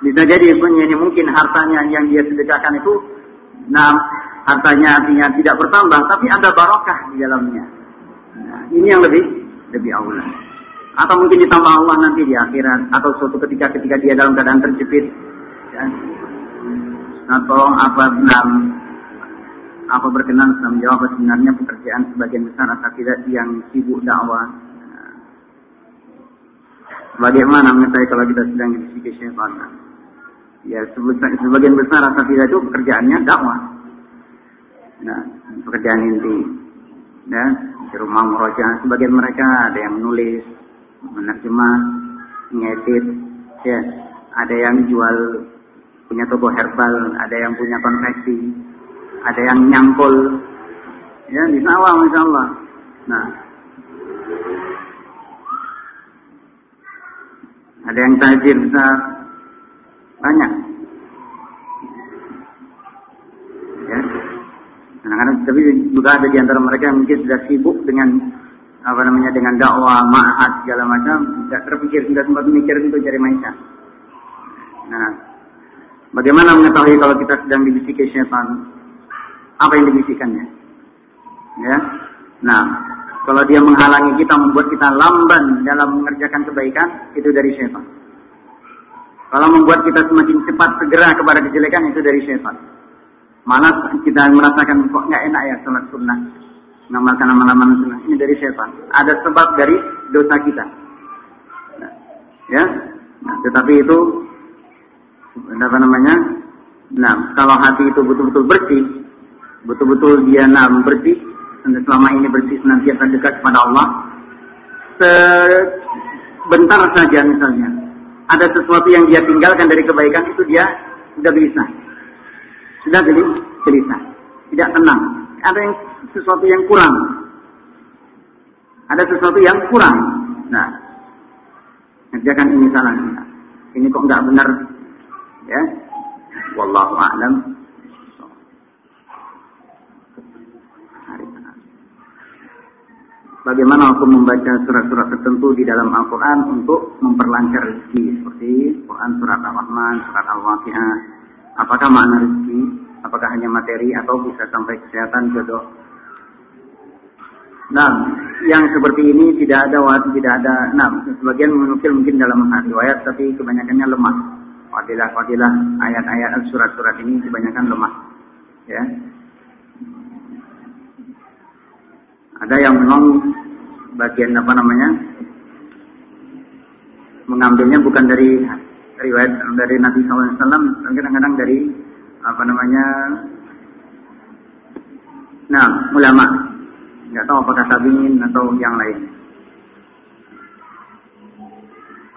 bisa jadi ini mungkin hartanya yang dia sedekahkan itu, nah hartanya artinya tidak bertambah, tapi ada barokah di dalamnya. Nah, ini yang lebih lebih awal. Atau mungkin ditambah Allah nanti di akhirat, atau suatu ketika ketika dia dalam keadaan terjepit, ya. atau apa enam apa berkenan dalam jawab sebenarnya pekerjaan sebagian besar atau tidak yang sibuk dakwah Bagaimana mengetahui kalau kita sedang disiki syaitan? Ya, sebagian besar rasa tidak itu pekerjaannya dakwah. Nah, pekerjaan inti. Ya, di rumah muroja. Sebagian mereka ada yang menulis, menerjemah, ngedit, ya, ada yang jual punya toko herbal, ada yang punya konveksi, ada yang nyangkul, ya di sawah, masya Allah. Nah, ada yang tajir besar, banyak. Ya. Kadang-kadang tapi juga ada di antara mereka yang mungkin sudah sibuk dengan apa namanya dengan dakwah, ma'at segala macam, tidak terpikir, tidak sempat mikir untuk cari maisha. Nah, bagaimana mengetahui kalau kita sedang dibisiki syaitan? Apa yang dibisikannya? Ya. Nah, kalau dia menghalangi kita, membuat kita lamban dalam mengerjakan kebaikan, itu dari syaitan. Kalau membuat kita semakin cepat segera kepada kejelekan, itu dari syaitan. Malah kita merasakan kok nggak enak ya sholat sunnah. Ngamalkan amalan sunnah. Ini dari syaitan. Ada sebab dari dosa kita. Ya, nah, tetapi itu apa namanya? Nah, kalau hati itu betul-betul bersih, betul-betul dia nam bersih, selama ini bersih senantiasa dekat kepada Allah, sebentar saja misalnya, ada sesuatu yang dia tinggalkan dari kebaikan itu dia sudah bisa, sudah geli, gelisah, tidak tenang. Ada yang sesuatu yang kurang, ada sesuatu yang kurang. Nah, kerjakan ini salah, ini kok nggak benar, ya. Wallahu a'lam bagaimana hukum membaca surat-surat tertentu di dalam Al-Quran untuk memperlancar rezeki seperti Quran surat Al-Rahman, surat Al-Waqi'ah. Apakah makna rezeki? Apakah hanya materi atau bisa sampai kesehatan jodoh? Nah, yang seperti ini tidak ada tidak ada. Nah, sebagian menukil mungkin dalam riwayat, tapi kebanyakannya lemah. Fadilah-fadilah ayat-ayat surat-surat ini kebanyakan lemah. Ya, Ada yang memang bagian apa namanya mengambilnya bukan dari riwayat dari Nabi SAW, kadang-kadang dari apa namanya, nah ulama, nggak tahu apakah tabiin atau yang lain.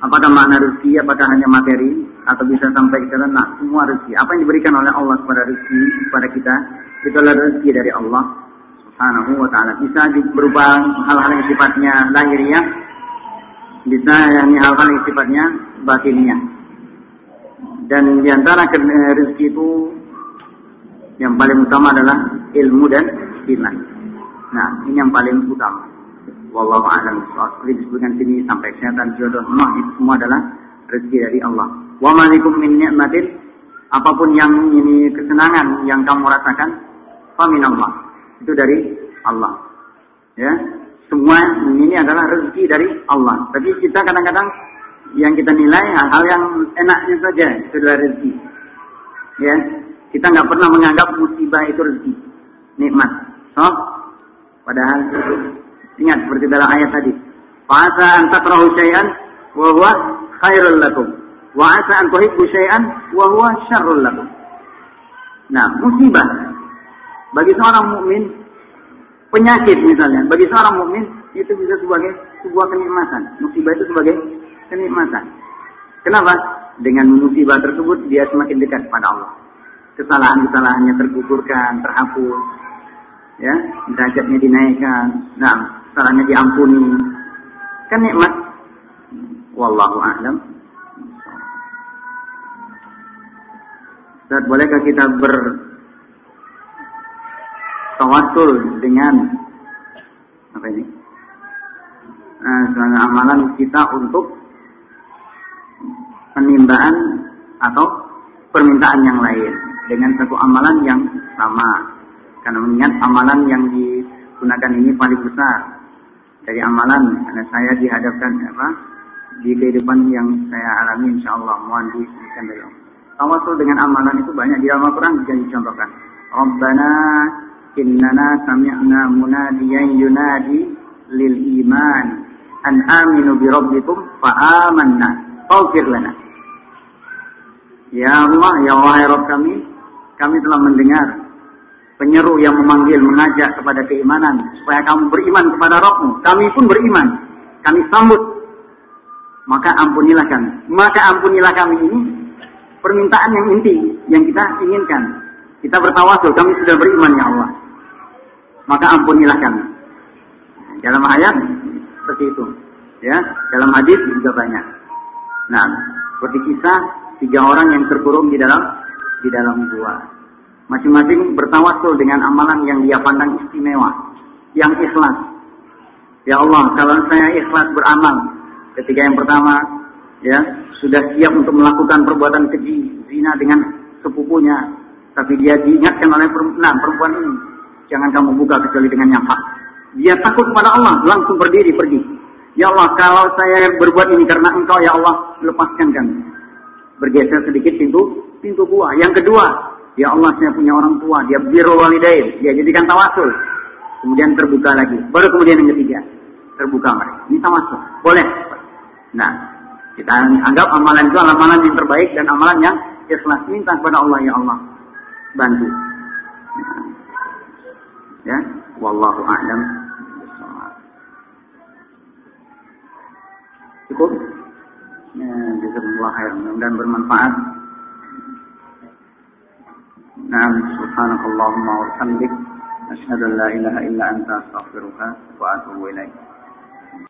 Apakah makna rezeki, apakah hanya materi, atau bisa sampai sana? Nah, semua rezeki. Apa yang diberikan oleh Allah kepada rezeki kepada kita, itu adalah rezeki dari Allah Subhanahu wa taala. Bisa berupa hal-hal yang sifatnya lahiriah, bisa yang hal-hal yang sifatnya batiniah. Dan di antara rezeki itu yang paling utama adalah ilmu dan iman. Nah, ini yang paling utama. Wallahu a'lam disebutkan sini sampai kesehatan jodoh, semua itu semua adalah rezeki dari Allah. Wa malikum min ni'matin apa pun yang ini kesenangan yang kamu rasakan, faminallah itu dari Allah. Ya, semua ini adalah rezeki dari Allah. Tapi kita kadang-kadang yang kita nilai hal-hal yang enaknya saja itu adalah rezeki. Ya, kita nggak pernah menganggap musibah itu rezeki, nikmat. So, padahal Ingat seperti dalam ayat tadi. Fa'asa an takrahu syai'an wa huwa khairul lakum. Wa asa an tuhibbu syai'an wa huwa syarrul lakum. Nah, musibah bagi seorang mukmin penyakit misalnya, bagi seorang mukmin itu bisa sebagai sebuah kenikmatan. Musibah itu sebagai kenikmatan. Kenapa? Dengan musibah tersebut dia semakin dekat kepada Allah. Kesalahan-kesalahannya tergugurkan, terhapus. Ya, derajatnya dinaikkan. Nah, salahnya diampuni. Kan nikmat. Wallahu a'lam. Ustaz, bolehkah kita bertawasul dengan apa ini? Nah, amalan kita untuk penimbaan atau permintaan yang lain dengan satu amalan yang sama. Karena mengingat amalan yang digunakan ini paling besar dari amalan karena saya dihadapkan apa di kehidupan yang saya alami insya Allah mohon diberikan dari Allah. Dengan amalan itu banyak di dalam Al-Quran bisa dicontohkan. Rabbana innana sami'na munadiyan yunadi lil iman an aminu bi rabbikum fa amanna faghfir lana. Ya Allah, ya wahai Rabb kami, kami telah mendengar penyeru yang memanggil, mengajak kepada keimanan, supaya kamu beriman kepada Rabbmu. Kami pun beriman. Kami sambut. Maka ampunilah kami. Maka ampunilah kami ini permintaan yang inti, yang kita inginkan. Kita bertawasul, kami sudah beriman ya Allah. Maka ampunilah kami. Dalam ayat seperti itu. Ya, dalam hadis juga banyak. Nah, seperti kisah tiga orang yang terkurung di dalam di dalam gua. Masing-masing bertawasul dengan amalan yang dia pandang istimewa, yang ikhlas. Ya Allah, kalau saya ikhlas beramal, ketika yang pertama, ya sudah siap untuk melakukan perbuatan keji, zina dengan sepupunya, tapi dia diingatkan oleh nah, perempuan ini, jangan kamu buka kecuali dengan yang hak. Dia takut kepada Allah, langsung berdiri pergi. Ya Allah, kalau saya berbuat ini karena engkau, ya Allah, lepaskan kami. Bergeser sedikit pintu pintu gua. Yang kedua, Ya Allah saya punya orang tua, dia biru walidain, dia jadikan tawasul. Kemudian terbuka lagi. Baru kemudian yang ketiga, terbuka mereka. Ini tawasul. Boleh. Nah, kita anggap amalan itu amalan yang terbaik dan amalan yang ikhlas. Minta kepada Allah, ya Allah. Bantu. Ya, wallahu a'lam. Cukup. Ya, jazakumullah khair. dan bermanfaat. Naam, subhanakallahumma wa bihamdik. Asyhadu an la ilaha illa anta astaghfiruka wa atubu ilaik.